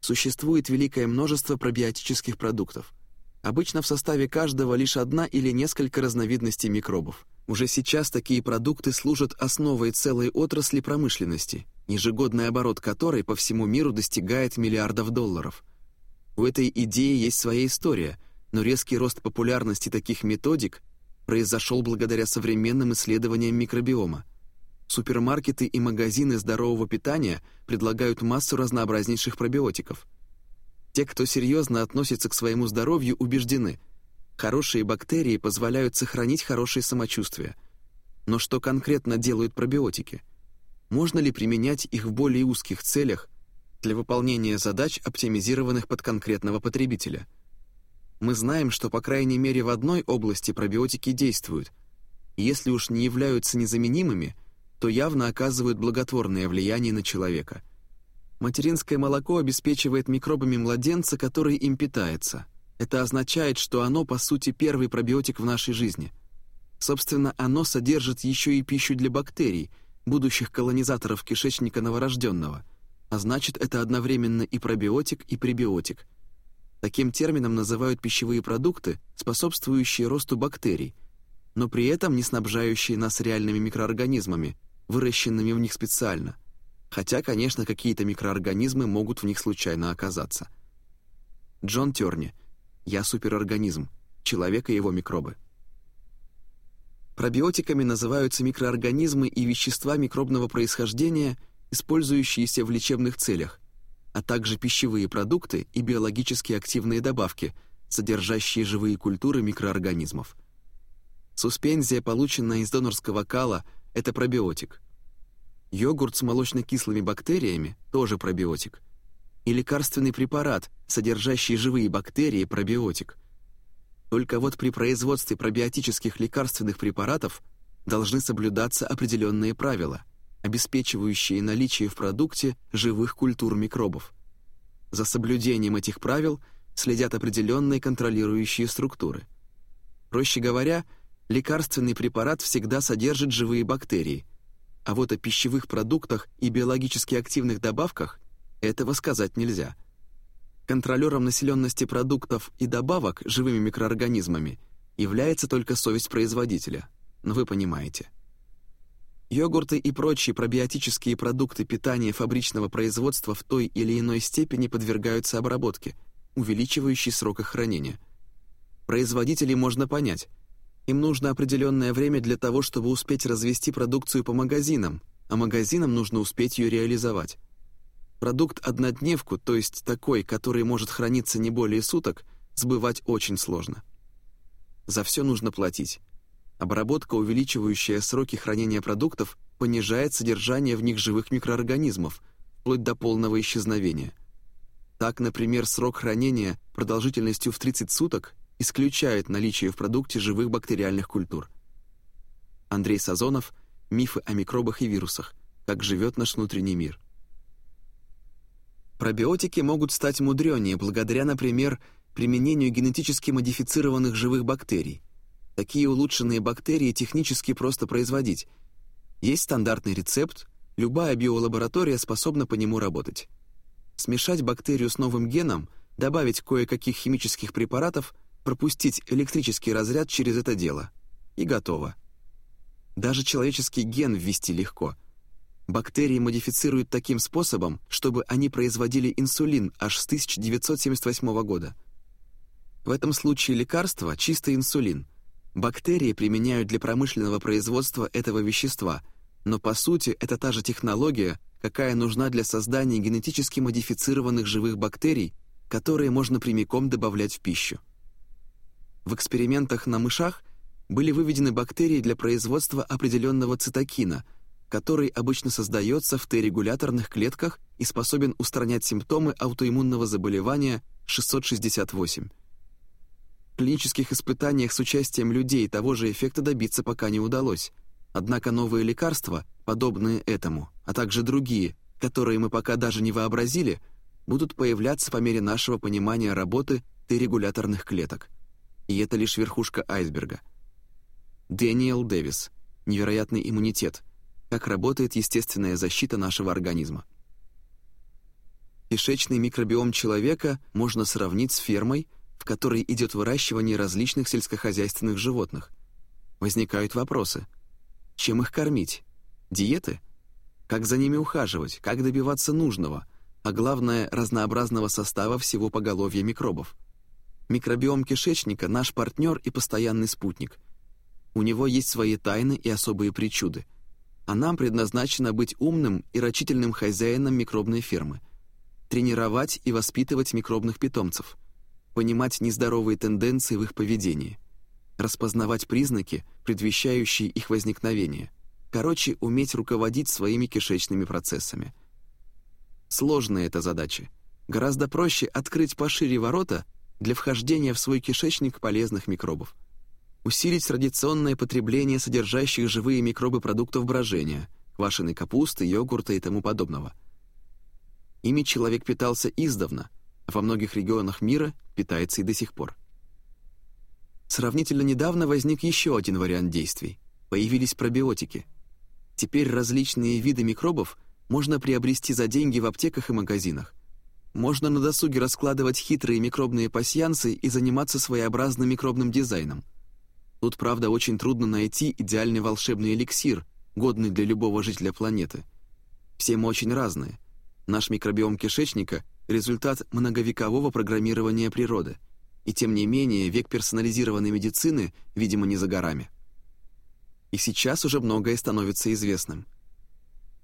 Существует великое множество пробиотических продуктов. Обычно в составе каждого лишь одна или несколько разновидностей микробов. Уже сейчас такие продукты служат основой целой отрасли промышленности, ежегодный оборот которой по всему миру достигает миллиардов долларов – у этой идеи есть своя история, но резкий рост популярности таких методик произошел благодаря современным исследованиям микробиома. Супермаркеты и магазины здорового питания предлагают массу разнообразнейших пробиотиков. Те, кто серьезно относится к своему здоровью, убеждены, хорошие бактерии позволяют сохранить хорошее самочувствие. Но что конкретно делают пробиотики? Можно ли применять их в более узких целях, для выполнения задач, оптимизированных под конкретного потребителя. Мы знаем, что по крайней мере в одной области пробиотики действуют. Если уж не являются незаменимыми, то явно оказывают благотворное влияние на человека. Материнское молоко обеспечивает микробами младенца, который им питается. Это означает, что оно, по сути, первый пробиотик в нашей жизни. Собственно, оно содержит еще и пищу для бактерий, будущих колонизаторов кишечника новорожденного – а значит, это одновременно и пробиотик, и пребиотик. Таким термином называют пищевые продукты, способствующие росту бактерий, но при этом не снабжающие нас реальными микроорганизмами, выращенными в них специально. Хотя, конечно, какие-то микроорганизмы могут в них случайно оказаться. Джон Терни. «Я суперорганизм. Человек и его микробы». Пробиотиками называются микроорганизмы и вещества микробного происхождения – использующиеся в лечебных целях, а также пищевые продукты и биологически активные добавки, содержащие живые культуры микроорганизмов. Суспензия, полученная из донорского кала, это пробиотик. Йогурт с молочно-кислыми бактериями – тоже пробиотик. И лекарственный препарат, содержащий живые бактерии – пробиотик. Только вот при производстве пробиотических лекарственных препаратов должны соблюдаться определенные правила – обеспечивающие наличие в продукте живых культур микробов. За соблюдением этих правил следят определенные контролирующие структуры. Проще говоря, лекарственный препарат всегда содержит живые бактерии, а вот о пищевых продуктах и биологически активных добавках этого сказать нельзя. Контролером населенности продуктов и добавок живыми микроорганизмами является только совесть производителя, но вы понимаете – Йогурты и прочие пробиотические продукты питания фабричного производства в той или иной степени подвергаются обработке, увеличивающей срок их хранения. Производителей можно понять. Им нужно определенное время для того, чтобы успеть развести продукцию по магазинам, а магазинам нужно успеть ее реализовать. Продукт-однодневку, то есть такой, который может храниться не более суток, сбывать очень сложно. За все нужно платить. Обработка, увеличивающая сроки хранения продуктов, понижает содержание в них живых микроорганизмов, вплоть до полного исчезновения. Так, например, срок хранения продолжительностью в 30 суток исключает наличие в продукте живых бактериальных культур. Андрей Сазонов «Мифы о микробах и вирусах. Как живет наш внутренний мир». Пробиотики могут стать мудренее благодаря, например, применению генетически модифицированных живых бактерий. Такие улучшенные бактерии технически просто производить. Есть стандартный рецепт, любая биолаборатория способна по нему работать. Смешать бактерию с новым геном, добавить кое-каких химических препаратов, пропустить электрический разряд через это дело. И готово. Даже человеческий ген ввести легко — Бактерии модифицируют таким способом, чтобы они производили инсулин аж с 1978 года. В этом случае лекарство — чистый инсулин. Бактерии применяют для промышленного производства этого вещества, но по сути это та же технология, какая нужна для создания генетически модифицированных живых бактерий, которые можно прямиком добавлять в пищу. В экспериментах на мышах были выведены бактерии для производства определенного цитокина — который обычно создается в Т-регуляторных клетках и способен устранять симптомы аутоиммунного заболевания 668. В клинических испытаниях с участием людей того же эффекта добиться пока не удалось. Однако новые лекарства, подобные этому, а также другие, которые мы пока даже не вообразили, будут появляться по мере нашего понимания работы Т-регуляторных клеток. И это лишь верхушка айсберга. Дэниел Дэвис. Невероятный иммунитет – как работает естественная защита нашего организма. Кишечный микробиом человека можно сравнить с фермой, в которой идет выращивание различных сельскохозяйственных животных. Возникают вопросы. Чем их кормить? Диеты? Как за ними ухаживать? Как добиваться нужного? А главное, разнообразного состава всего поголовья микробов. Микробиом кишечника – наш партнер и постоянный спутник. У него есть свои тайны и особые причуды – а нам предназначено быть умным и рачительным хозяином микробной фермы, тренировать и воспитывать микробных питомцев, понимать нездоровые тенденции в их поведении, распознавать признаки, предвещающие их возникновение, короче, уметь руководить своими кишечными процессами. Сложная эта задача. Гораздо проще открыть пошире ворота для вхождения в свой кишечник полезных микробов усилить традиционное потребление содержащих живые микробы продуктов брожения, квашеной капусты, йогурта и тому подобного. Ими человек питался издавна, а во многих регионах мира питается и до сих пор. Сравнительно недавно возник еще один вариант действий. Появились пробиотики. Теперь различные виды микробов можно приобрести за деньги в аптеках и магазинах. Можно на досуге раскладывать хитрые микробные пасьянсы и заниматься своеобразным микробным дизайном – Тут, правда, очень трудно найти идеальный волшебный эликсир, годный для любого жителя планеты. Все мы очень разные. Наш микробиом кишечника — результат многовекового программирования природы. И тем не менее, век персонализированной медицины, видимо, не за горами. И сейчас уже многое становится известным.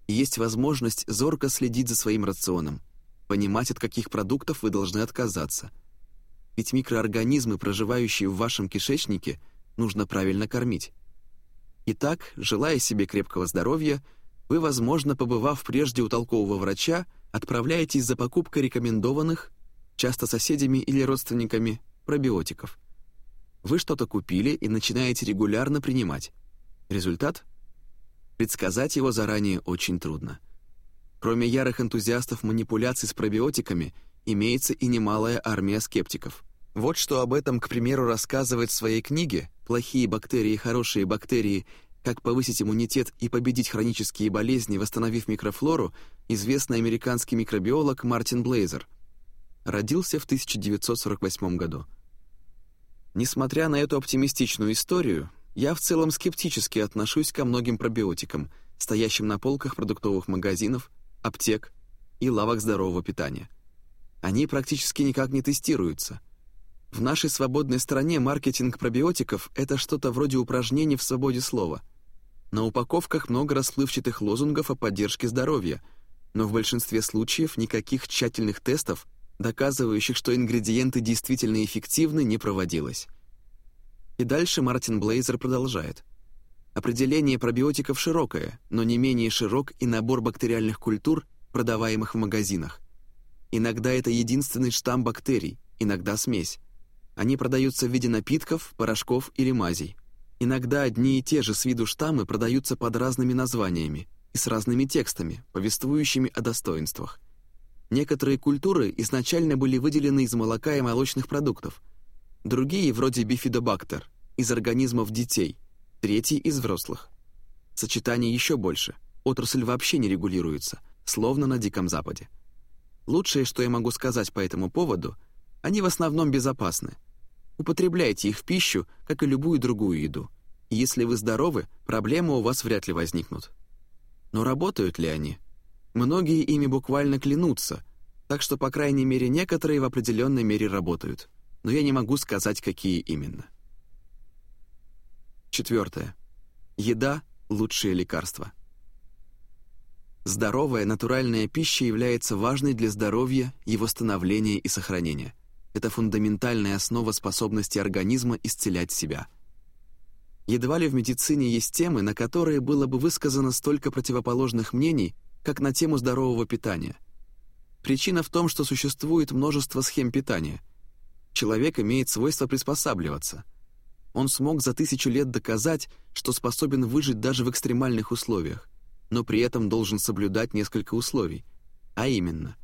Есть возможность зорко следить за своим рационом, понимать, от каких продуктов вы должны отказаться. Ведь микроорганизмы, проживающие в вашем кишечнике — нужно правильно кормить. Итак, желая себе крепкого здоровья, вы, возможно, побывав прежде у толкового врача, отправляетесь за покупкой рекомендованных, часто соседями или родственниками, пробиотиков. Вы что-то купили и начинаете регулярно принимать. Результат? Предсказать его заранее очень трудно. Кроме ярых энтузиастов манипуляций с пробиотиками, имеется и немалая армия скептиков. Вот что об этом, к примеру, рассказывает в своей книге «Плохие бактерии и хорошие бактерии. Как повысить иммунитет и победить хронические болезни, восстановив микрофлору» известный американский микробиолог Мартин Блейзер. Родился в 1948 году. Несмотря на эту оптимистичную историю, я в целом скептически отношусь ко многим пробиотикам, стоящим на полках продуктовых магазинов, аптек и лавок здорового питания. Они практически никак не тестируются – в нашей свободной стране маркетинг пробиотиков — это что-то вроде упражнений в свободе слова. На упаковках много расплывчатых лозунгов о поддержке здоровья, но в большинстве случаев никаких тщательных тестов, доказывающих, что ингредиенты действительно эффективны, не проводилось. И дальше Мартин Блейзер продолжает. Определение пробиотиков широкое, но не менее широк и набор бактериальных культур, продаваемых в магазинах. Иногда это единственный штамм бактерий, иногда смесь. Они продаются в виде напитков, порошков или мазей. Иногда одни и те же с виду штаммы продаются под разными названиями и с разными текстами, повествующими о достоинствах. Некоторые культуры изначально были выделены из молока и молочных продуктов. Другие, вроде бифидобактер, из организмов детей, третий — из взрослых. Сочетаний еще больше. Отрасль вообще не регулируется, словно на Диком Западе. Лучшее, что я могу сказать по этому поводу, они в основном безопасны. Употребляйте их в пищу, как и любую другую еду. И если вы здоровы, проблемы у вас вряд ли возникнут. Но работают ли они? Многие ими буквально клянутся, так что, по крайней мере, некоторые в определенной мере работают. Но я не могу сказать, какие именно. Четвертое. Еда — лучшее лекарство. Здоровая натуральная пища является важной для здоровья, его становления и сохранения. Это фундаментальная основа способности организма исцелять себя. Едва ли в медицине есть темы, на которые было бы высказано столько противоположных мнений, как на тему здорового питания. Причина в том, что существует множество схем питания. Человек имеет свойство приспосабливаться. Он смог за тысячу лет доказать, что способен выжить даже в экстремальных условиях но при этом должен соблюдать несколько условий, а именно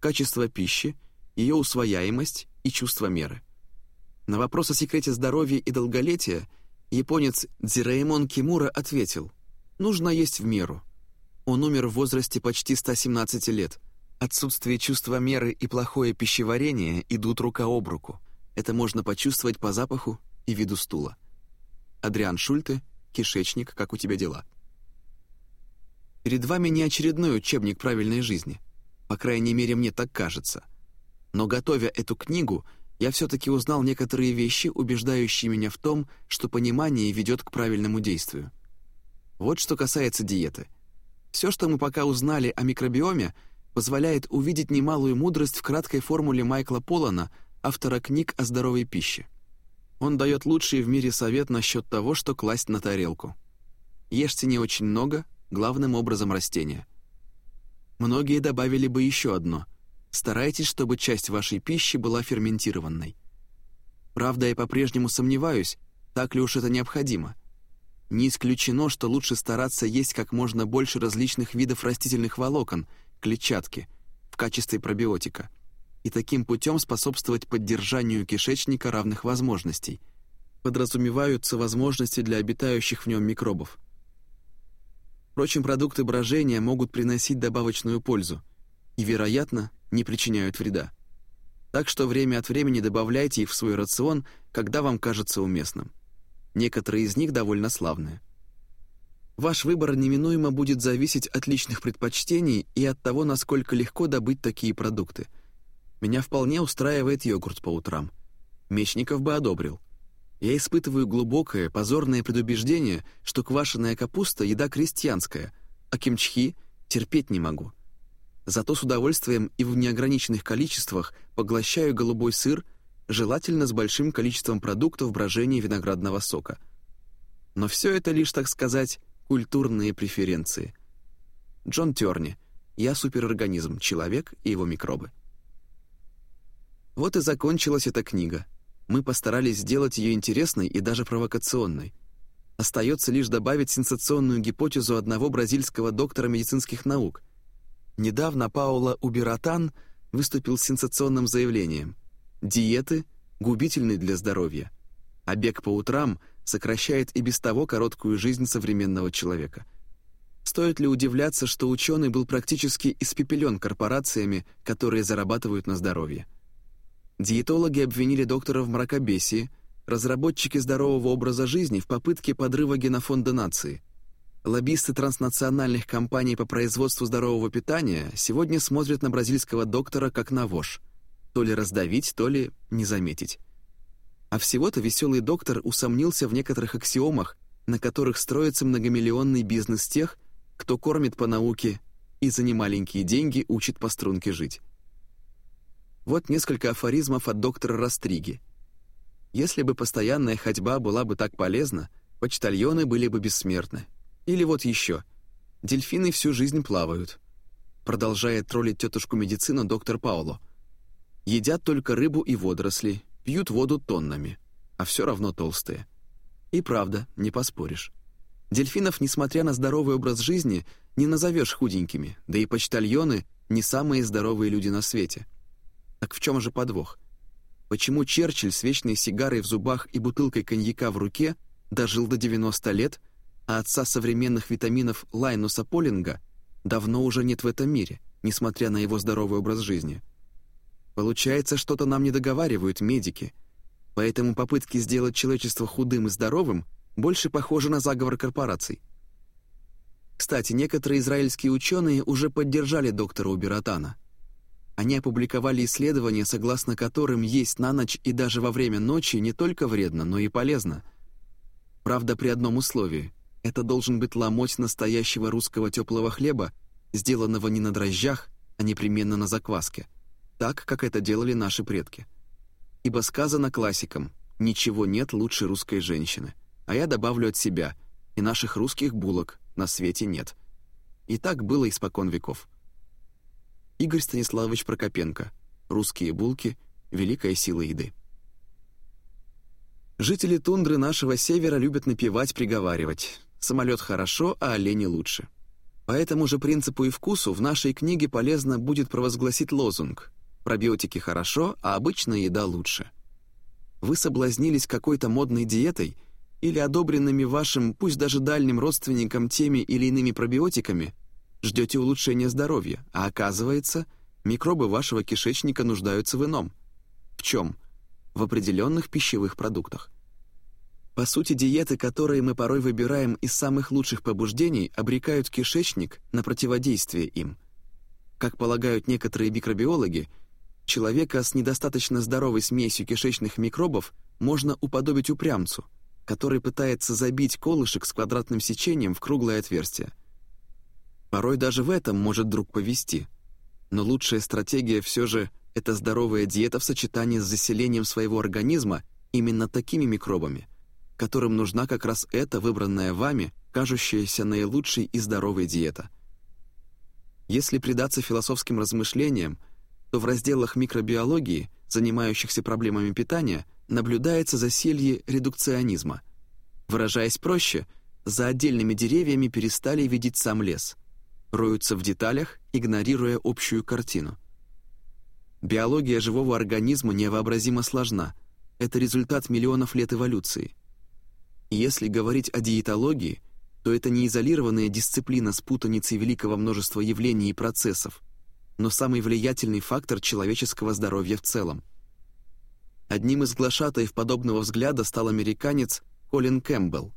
качество пищи, ее усвояемость и чувство меры. На вопрос о секрете здоровья и долголетия японец Дзираэмон Кимура ответил «Нужно есть в меру». Он умер в возрасте почти 117 лет. Отсутствие чувства меры и плохое пищеварение идут рука об руку. Это можно почувствовать по запаху и виду стула. Адриан Шульте, «Кишечник, как у тебя дела?» Перед вами не очередной учебник правильной жизни. По крайней мере, мне так кажется. Но готовя эту книгу, я все-таки узнал некоторые вещи, убеждающие меня в том, что понимание ведет к правильному действию. Вот что касается диеты. Все, что мы пока узнали о микробиоме, позволяет увидеть немалую мудрость в краткой формуле Майкла Полана, автора книг о здоровой пище. Он дает лучший в мире совет насчет того, что класть на тарелку. Ешьте не очень много, главным образом растения. Многие добавили бы еще одно. Старайтесь, чтобы часть вашей пищи была ферментированной. Правда, я по-прежнему сомневаюсь, так ли уж это необходимо. Не исключено, что лучше стараться есть как можно больше различных видов растительных волокон, клетчатки, в качестве пробиотика, и таким путем способствовать поддержанию кишечника равных возможностей. Подразумеваются возможности для обитающих в нем микробов. Впрочем, продукты брожения могут приносить добавочную пользу и, вероятно, не причиняют вреда. Так что время от времени добавляйте их в свой рацион, когда вам кажется уместным. Некоторые из них довольно славные. Ваш выбор неминуемо будет зависеть от личных предпочтений и от того, насколько легко добыть такие продукты. Меня вполне устраивает йогурт по утрам. Мечников бы одобрил. Я испытываю глубокое, позорное предубеждение, что квашеная капуста — еда крестьянская, а кимчхи терпеть не могу. Зато с удовольствием и в неограниченных количествах поглощаю голубой сыр, желательно с большим количеством продуктов брожения виноградного сока. Но все это лишь, так сказать, культурные преференции. Джон Терни. Я суперорганизм, человек и его микробы. Вот и закончилась эта книга — мы постарались сделать ее интересной и даже провокационной. Остается лишь добавить сенсационную гипотезу одного бразильского доктора медицинских наук. Недавно Паула Убиратан выступил с сенсационным заявлением. Диеты губительны для здоровья, а бег по утрам сокращает и без того короткую жизнь современного человека. Стоит ли удивляться, что ученый был практически испепелен корпорациями, которые зарабатывают на здоровье? Диетологи обвинили доктора в мракобесии, разработчики здорового образа жизни в попытке подрыва генофонда нации. Лоббисты транснациональных компаний по производству здорового питания сегодня смотрят на бразильского доктора как на вож. То ли раздавить, то ли не заметить. А всего-то веселый доктор усомнился в некоторых аксиомах, на которых строится многомиллионный бизнес тех, кто кормит по науке и за немаленькие деньги учит по струнке жить. Вот несколько афоризмов от доктора Растриги. Если бы постоянная ходьба была бы так полезна, почтальоны были бы бессмертны. Или вот еще. Дельфины всю жизнь плавают. Продолжает троллить тетушку медицину доктор Пауло. Едят только рыбу и водоросли, пьют воду тоннами, а все равно толстые. И правда, не поспоришь. Дельфинов, несмотря на здоровый образ жизни, не назовешь худенькими, да и почтальоны — не самые здоровые люди на свете. Так в чем же подвох? Почему Черчилль с вечной сигарой в зубах и бутылкой коньяка в руке дожил до 90 лет, а отца современных витаминов Лайнуса Полинга давно уже нет в этом мире, несмотря на его здоровый образ жизни? Получается, что-то нам не договаривают медики, поэтому попытки сделать человечество худым и здоровым больше похожи на заговор корпораций. Кстати, некоторые израильские ученые уже поддержали доктора Убератана. Они опубликовали исследования, согласно которым есть на ночь и даже во время ночи не только вредно, но и полезно. Правда, при одном условии. Это должен быть ломоть настоящего русского теплого хлеба, сделанного не на дрожжах, а непременно на закваске – так, как это делали наши предки. Ибо сказано классикам «Ничего нет лучше русской женщины», а я добавлю от себя «И наших русских булок на свете нет». И так было испокон веков. Игорь Станиславович Прокопенко «Русские булки. Великая сила еды». Жители тундры нашего севера любят напевать, приговаривать. Самолет хорошо, а олени лучше. По этому же принципу и вкусу в нашей книге полезно будет провозгласить лозунг Пробиотики хорошо, а обычная еда лучше. Вы соблазнились какой-то модной диетой или одобренными вашим, пусть даже дальним родственникам теми или иными пробиотиками, ждете улучшения здоровья, а оказывается, микробы вашего кишечника нуждаются в ином. В чем? В определенных пищевых продуктах. По сути, диеты, которые мы порой выбираем из самых лучших побуждений, обрекают кишечник на противодействие им. Как полагают некоторые микробиологи, Человека с недостаточно здоровой смесью кишечных микробов можно уподобить упрямцу, который пытается забить колышек с квадратным сечением в круглое отверстие. Порой даже в этом может друг повести. Но лучшая стратегия все же — это здоровая диета в сочетании с заселением своего организма именно такими микробами, которым нужна как раз эта выбранная вами, кажущаяся наилучшей и здоровой диета. Если предаться философским размышлениям, то в разделах микробиологии, занимающихся проблемами питания, наблюдается засилье редукционизма. Выражаясь проще, за отдельными деревьями перестали видеть сам лес. Роются в деталях, игнорируя общую картину. Биология живого организма невообразимо сложна. Это результат миллионов лет эволюции. Если говорить о диетологии, то это не изолированная дисциплина с путаницей великого множества явлений и процессов, но самый влиятельный фактор человеческого здоровья в целом. Одним из глашатаев подобного взгляда стал американец Колин Кэмпбелл.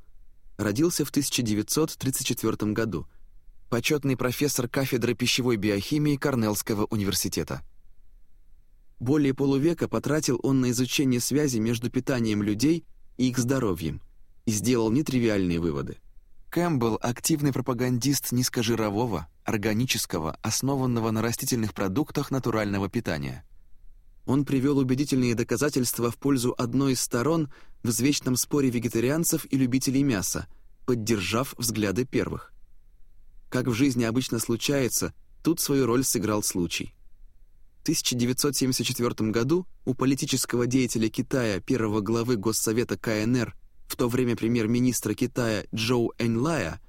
Родился в 1934 году. Почетный профессор кафедры пищевой биохимии Корнеллского университета. Более полувека потратил он на изучение связи между питанием людей и их здоровьем и сделал нетривиальные выводы – Кэмпбелл – активный пропагандист низкожирового, органического, основанного на растительных продуктах натурального питания. Он привел убедительные доказательства в пользу одной из сторон в извечном споре вегетарианцев и любителей мяса, поддержав взгляды первых. Как в жизни обычно случается, тут свою роль сыграл случай. В 1974 году у политического деятеля Китая, первого главы Госсовета КНР в то время премьер-министра Китая Джоу Эньлая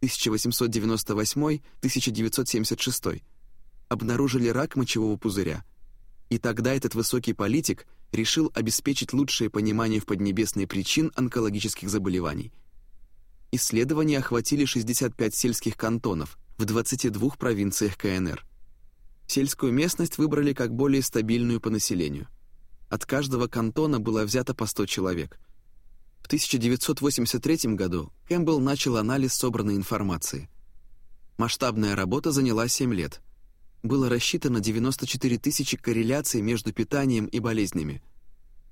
1898-1976 обнаружили рак мочевого пузыря. И тогда этот высокий политик решил обеспечить лучшее понимание в Поднебесной причин онкологических заболеваний. Исследования охватили 65 сельских кантонов в 22 провинциях КНР. Сельскую местность выбрали как более стабильную по населению. От каждого кантона было взято по 100 человек – в 1983 году Кэмпбелл начал анализ собранной информации. Масштабная работа заняла 7 лет. Было рассчитано 94 тысячи корреляций между питанием и болезнями.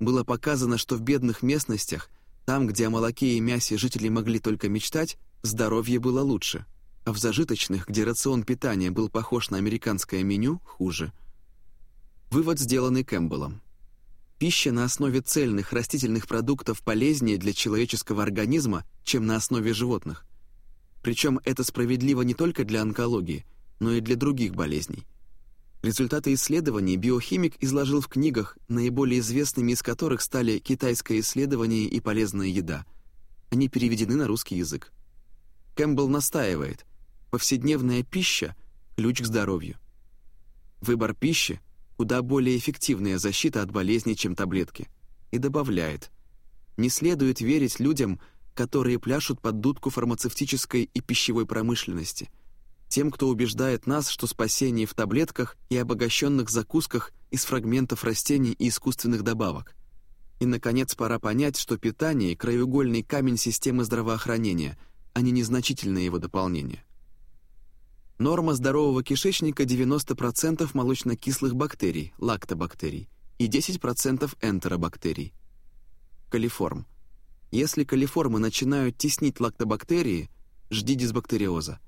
Было показано, что в бедных местностях, там, где о молоке и мясе жители могли только мечтать, здоровье было лучше. а в зажиточных, где рацион питания был похож на американское меню, хуже. Вывод, сделанный Кэмпбеллом. Пища на основе цельных растительных продуктов полезнее для человеческого организма, чем на основе животных. Причем это справедливо не только для онкологии, но и для других болезней. Результаты исследований биохимик изложил в книгах, наиболее известными из которых стали «Китайское исследование» и «Полезная еда». Они переведены на русский язык. Кэмпбелл настаивает, повседневная пища – ключ к здоровью. Выбор пищи – куда более эффективная защита от болезней, чем таблетки. И добавляет, не следует верить людям, которые пляшут под дудку фармацевтической и пищевой промышленности – тем, кто убеждает нас, что спасение в таблетках и обогащенных закусках из фрагментов растений и искусственных добавок. И, наконец, пора понять, что питание — краеугольный камень системы здравоохранения, а не незначительное его дополнение. Норма здорового кишечника 90% молочно-кислых бактерий, лактобактерий, и 10% энтеробактерий. Колиформ. Если колиформы начинают теснить лактобактерии, жди дисбактериоза.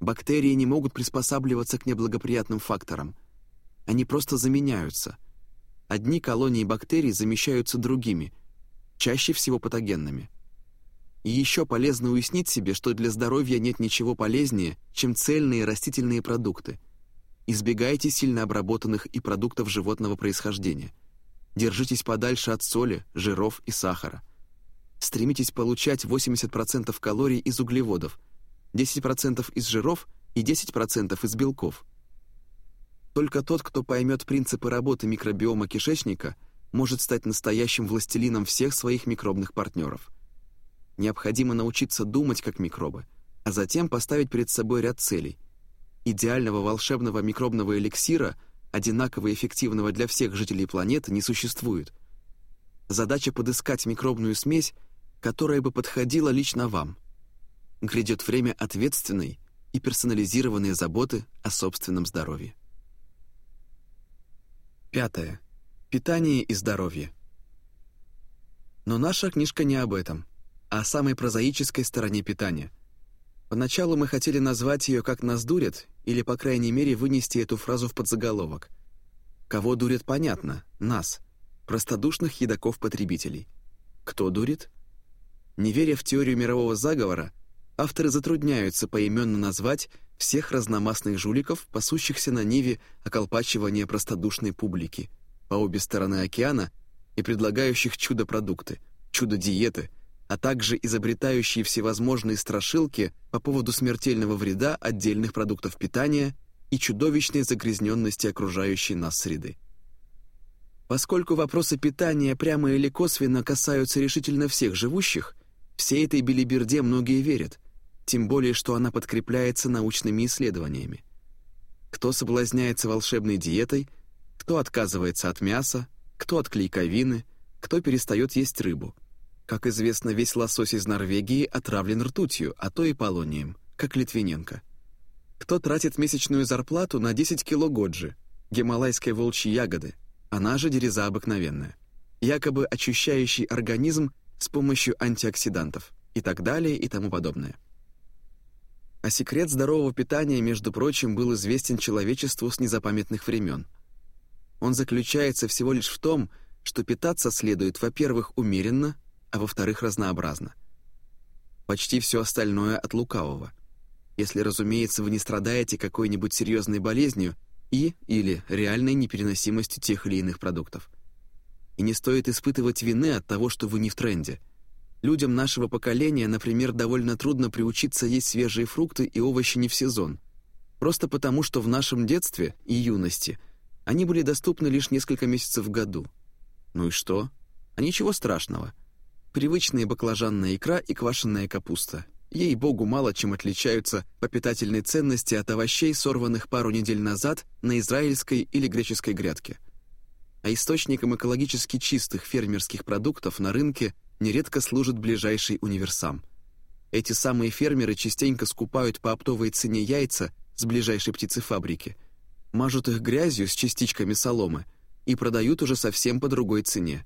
Бактерии не могут приспосабливаться к неблагоприятным факторам. Они просто заменяются. Одни колонии бактерий замещаются другими, чаще всего патогенными. И еще полезно уяснить себе, что для здоровья нет ничего полезнее, чем цельные растительные продукты. Избегайте сильно обработанных и продуктов животного происхождения. Держитесь подальше от соли, жиров и сахара. Стремитесь получать 80% калорий из углеводов – 10% из жиров и 10% из белков. Только тот, кто поймет принципы работы микробиома кишечника, может стать настоящим властелином всех своих микробных партнеров. Необходимо научиться думать как микробы, а затем поставить перед собой ряд целей. Идеального волшебного микробного эликсира, одинаково эффективного для всех жителей планеты, не существует. Задача подыскать микробную смесь, которая бы подходила лично вам – грядет время ответственной и персонализированной заботы о собственном здоровье. Пятое. Питание и здоровье. Но наша книжка не об этом, о самой прозаической стороне питания. Поначалу мы хотели назвать ее «Как нас дурят» или, по крайней мере, вынести эту фразу в подзаголовок. Кого дурят, понятно, нас, простодушных едоков-потребителей. Кто дурит? Не веря в теорию мирового заговора, авторы затрудняются поименно назвать всех разномастных жуликов, пасущихся на ниве околпачивания простодушной публики по обе стороны океана и предлагающих чудо-продукты, чудо-диеты, а также изобретающие всевозможные страшилки по поводу смертельного вреда отдельных продуктов питания и чудовищной загрязненности окружающей нас среды. Поскольку вопросы питания прямо или косвенно касаются решительно всех живущих, всей этой белиберде многие верят – тем более что она подкрепляется научными исследованиями. Кто соблазняется волшебной диетой, кто отказывается от мяса, кто от клейковины, кто перестает есть рыбу. Как известно, весь лосось из Норвегии отравлен ртутью, а то и полонием, как Литвиненко. Кто тратит месячную зарплату на 10 кило годжи, гималайской волчьей ягоды, она же дереза обыкновенная, якобы очищающий организм с помощью антиоксидантов и так далее и тому подобное. А секрет здорового питания, между прочим, был известен человечеству с незапамятных времен. Он заключается всего лишь в том, что питаться следует, во-первых, умеренно, а во-вторых, разнообразно. Почти все остальное от лукавого. Если, разумеется, вы не страдаете какой-нибудь серьезной болезнью и или реальной непереносимостью тех или иных продуктов. И не стоит испытывать вины от того, что вы не в тренде – Людям нашего поколения, например, довольно трудно приучиться есть свежие фрукты и овощи не в сезон. Просто потому, что в нашем детстве и юности они были доступны лишь несколько месяцев в году. Ну и что? А ничего страшного. Привычные баклажанная икра и квашеная капуста. Ей-богу, мало чем отличаются по питательной ценности от овощей, сорванных пару недель назад на израильской или греческой грядке. А источником экологически чистых фермерских продуктов на рынке – нередко служит ближайший универсам. Эти самые фермеры частенько скупают по оптовой цене яйца с ближайшей птицефабрики, мажут их грязью с частичками соломы и продают уже совсем по другой цене.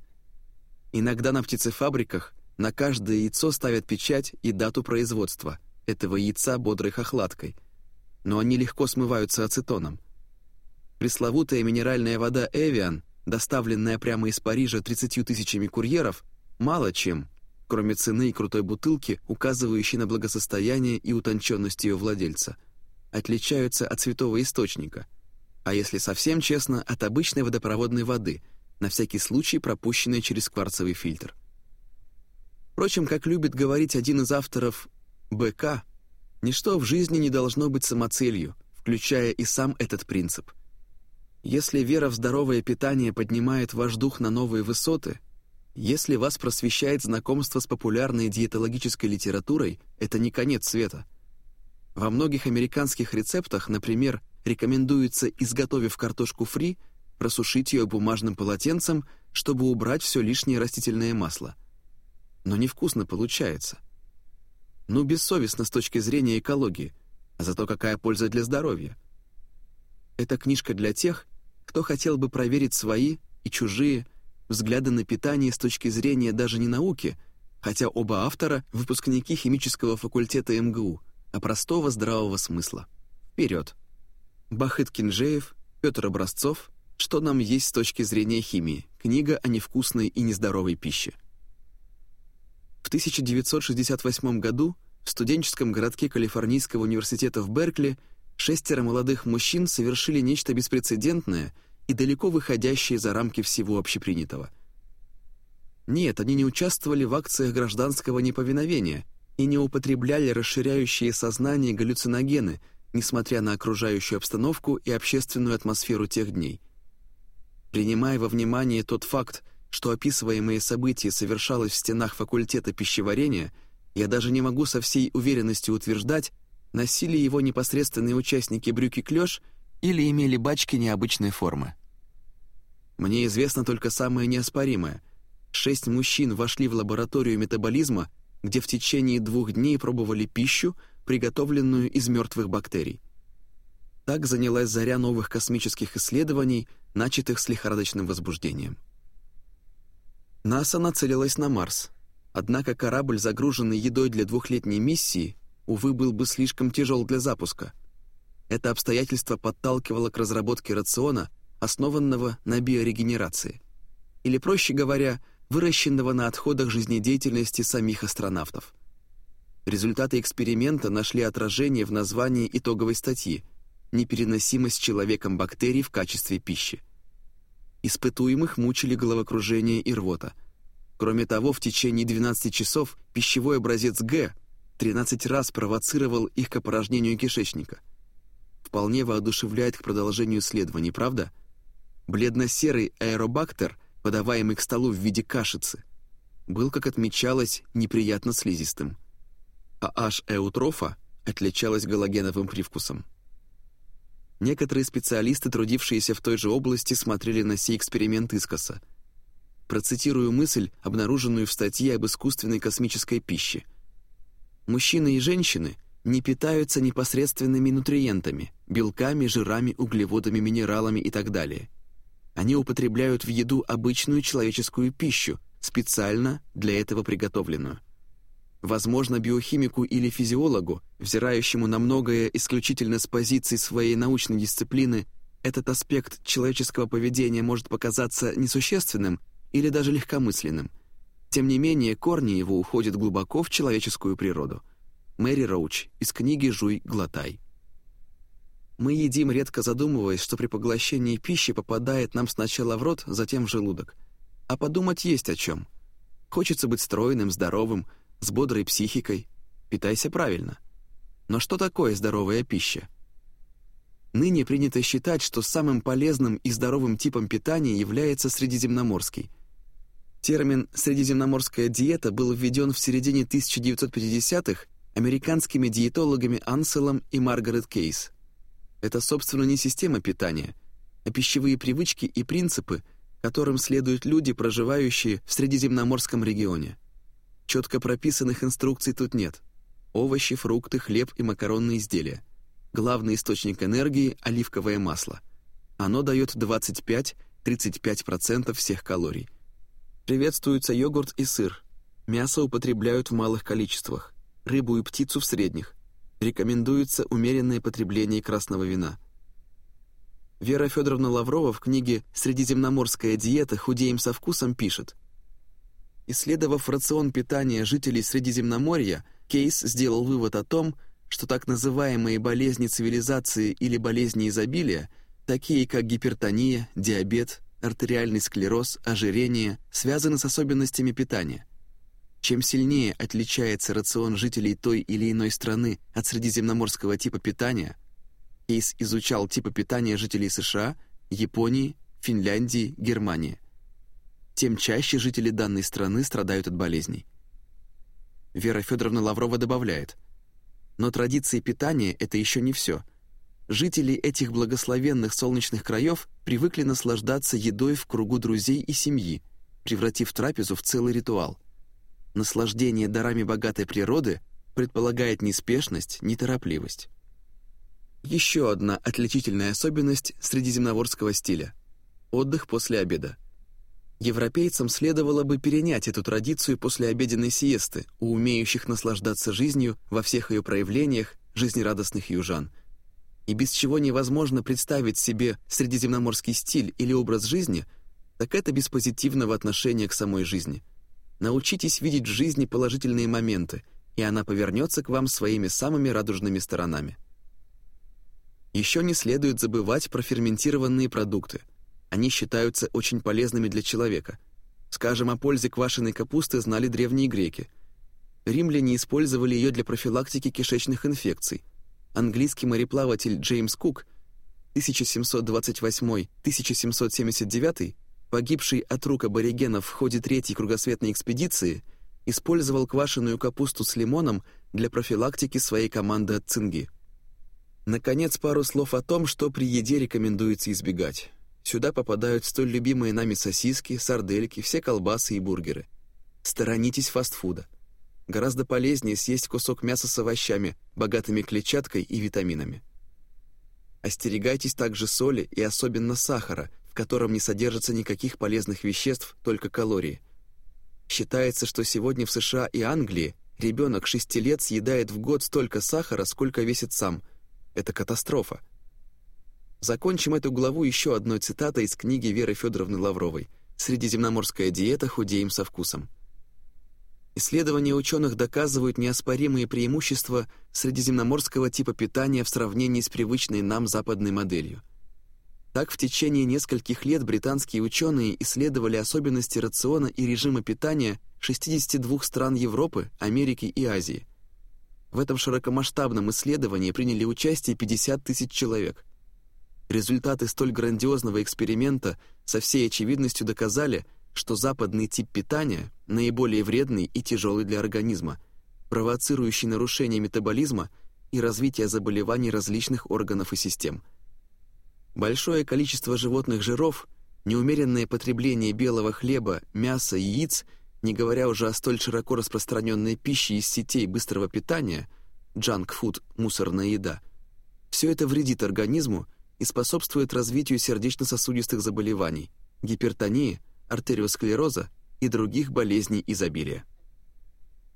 Иногда на птицефабриках на каждое яйцо ставят печать и дату производства – этого яйца бодрой хохлаткой, но они легко смываются ацетоном. Пресловутая минеральная вода «Эвиан», доставленная прямо из Парижа 30 тысячами курьеров, мало чем, кроме цены и крутой бутылки, указывающей на благосостояние и утонченность ее владельца, отличаются от святого источника, а если совсем честно, от обычной водопроводной воды, на всякий случай пропущенной через кварцевый фильтр. Впрочем, как любит говорить один из авторов БК, ничто в жизни не должно быть самоцелью, включая и сам этот принцип. Если вера в здоровое питание поднимает ваш дух на новые высоты, если вас просвещает знакомство с популярной диетологической литературой, это не конец света. Во многих американских рецептах, например, рекомендуется, изготовив картошку фри, просушить ее бумажным полотенцем, чтобы убрать все лишнее растительное масло – но невкусно получается. Ну, бессовестно с точки зрения экологии, а зато какая польза для здоровья. Это книжка для тех, кто хотел бы проверить свои и чужие взгляды на питание с точки зрения даже не науки, хотя оба автора — выпускники химического факультета МГУ, а простого здравого смысла. Вперед! Бахыт Кинжеев, Петр Образцов «Что нам есть с точки зрения химии?» Книга о невкусной и нездоровой пище. В 1968 году в студенческом городке Калифорнийского университета в Беркли шестеро молодых мужчин совершили нечто беспрецедентное и далеко выходящее за рамки всего общепринятого. Нет, они не участвовали в акциях гражданского неповиновения и не употребляли расширяющие сознание галлюциногены, несмотря на окружающую обстановку и общественную атмосферу тех дней. Принимая во внимание тот факт, что описываемое событие совершалось в стенах факультета пищеварения, я даже не могу со всей уверенностью утверждать, носили его непосредственные участники брюки клёш или имели бачки необычной формы. Мне известно только самое неоспоримое. Шесть мужчин вошли в лабораторию метаболизма, где в течение двух дней пробовали пищу, приготовленную из мертвых бактерий. Так занялась заря новых космических исследований, начатых с лихорадочным возбуждением. НАСА нацелилась на Марс. Однако корабль, загруженный едой для двухлетней миссии, увы, был бы слишком тяжел для запуска. Это обстоятельство подталкивало к разработке рациона, основанного на биорегенерации. Или, проще говоря, выращенного на отходах жизнедеятельности самих астронавтов. Результаты эксперимента нашли отражение в названии итоговой статьи «Непереносимость человеком бактерий в качестве пищи». Испытуемых мучили головокружение и рвота. Кроме того, в течение 12 часов пищевой образец Г 13 раз провоцировал их к опорожнению кишечника. Вполне воодушевляет к продолжению исследований, правда? Бледно-серый аэробактер, подаваемый к столу в виде кашицы, был, как отмечалось, неприятно слизистым. А H-эутрофа отличалась галогеновым привкусом. Некоторые специалисты, трудившиеся в той же области, смотрели на сей эксперимент искоса. Процитирую мысль, обнаруженную в статье об искусственной космической пище. Мужчины и женщины не питаются непосредственными нутриентами, белками, жирами, углеводами, минералами и так далее. Они употребляют в еду обычную человеческую пищу, специально для этого приготовленную. Возможно, биохимику или физиологу, взирающему на многое исключительно с позиции своей научной дисциплины, этот аспект человеческого поведения может показаться несущественным или даже легкомысленным. Тем не менее, корни его уходят глубоко в человеческую природу. Мэри Роуч из книги «Жуй, глотай». Мы едим, редко задумываясь, что при поглощении пищи попадает нам сначала в рот, затем в желудок. А подумать есть о чем. Хочется быть стройным, здоровым, с бодрой психикой, питайся правильно. Но что такое здоровая пища? Ныне принято считать, что самым полезным и здоровым типом питания является средиземноморский. Термин «средиземноморская диета» был введен в середине 1950-х американскими диетологами Анселом и Маргарет Кейс. Это, собственно, не система питания, а пищевые привычки и принципы, которым следуют люди, проживающие в Средиземноморском регионе. Четко прописанных инструкций тут нет. Овощи, фрукты, хлеб и макаронные изделия. Главный источник энергии – оливковое масло. Оно дает 25-35% всех калорий. Приветствуются йогурт и сыр. Мясо употребляют в малых количествах. Рыбу и птицу в средних. Рекомендуется умеренное потребление красного вина. Вера Федоровна Лаврова в книге «Средиземноморская диета. Худеем со вкусом» пишет Исследовав рацион питания жителей Средиземноморья, Кейс сделал вывод о том, что так называемые болезни цивилизации или болезни изобилия, такие как гипертония, диабет, артериальный склероз, ожирение, связаны с особенностями питания. Чем сильнее отличается рацион жителей той или иной страны от средиземноморского типа питания, Кейс изучал типы питания жителей США, Японии, Финляндии, Германии, тем чаще жители данной страны страдают от болезней. Вера Федоровна Лаврова добавляет, но традиции питания — это еще не все. Жители этих благословенных солнечных краев привыкли наслаждаться едой в кругу друзей и семьи, превратив трапезу в целый ритуал — Наслаждение дарами богатой природы предполагает неспешность, неторопливость. Еще одна отличительная особенность средиземноморского стиля – отдых после обеда. Европейцам следовало бы перенять эту традицию после обеденной сиесты у умеющих наслаждаться жизнью во всех ее проявлениях жизнерадостных южан. И без чего невозможно представить себе средиземноморский стиль или образ жизни, так это без позитивного отношения к самой жизни – Научитесь видеть в жизни положительные моменты, и она повернется к вам своими самыми радужными сторонами. Еще не следует забывать про ферментированные продукты. Они считаются очень полезными для человека. Скажем, о пользе квашеной капусты знали древние греки. Римляне использовали ее для профилактики кишечных инфекций. Английский мореплаватель Джеймс Кук 1728-1779 погибший от рук аборигенов в ходе третьей кругосветной экспедиции, использовал квашеную капусту с лимоном для профилактики своей команды от цинги. Наконец, пару слов о том, что при еде рекомендуется избегать. Сюда попадают столь любимые нами сосиски, сардельки, все колбасы и бургеры. Сторонитесь фастфуда. Гораздо полезнее съесть кусок мяса с овощами, богатыми клетчаткой и витаминами. Остерегайтесь также соли и особенно сахара, в котором не содержится никаких полезных веществ, только калории. Считается, что сегодня в США и Англии ребенок 6 лет съедает в год столько сахара, сколько весит сам. Это катастрофа. Закончим эту главу еще одной цитатой из книги Веры Федоровны Лавровой «Средиземноморская диета. Худеем со вкусом». Исследования ученых доказывают неоспоримые преимущества средиземноморского типа питания в сравнении с привычной нам западной моделью. Так, в течение нескольких лет британские ученые исследовали особенности рациона и режима питания 62 стран Европы, Америки и Азии. В этом широкомасштабном исследовании приняли участие 50 тысяч человек. Результаты столь грандиозного эксперимента со всей очевидностью доказали, что западный тип питания наиболее вредный и тяжелый для организма, провоцирующий нарушение метаболизма и развитие заболеваний различных органов и систем – Большое количество животных жиров, неумеренное потребление белого хлеба, мяса яиц, не говоря уже о столь широко распространенной пище из сетей быстрого питания, джанк-фуд, мусорная еда, все это вредит организму и способствует развитию сердечно-сосудистых заболеваний, гипертонии, артериосклероза и других болезней изобилия.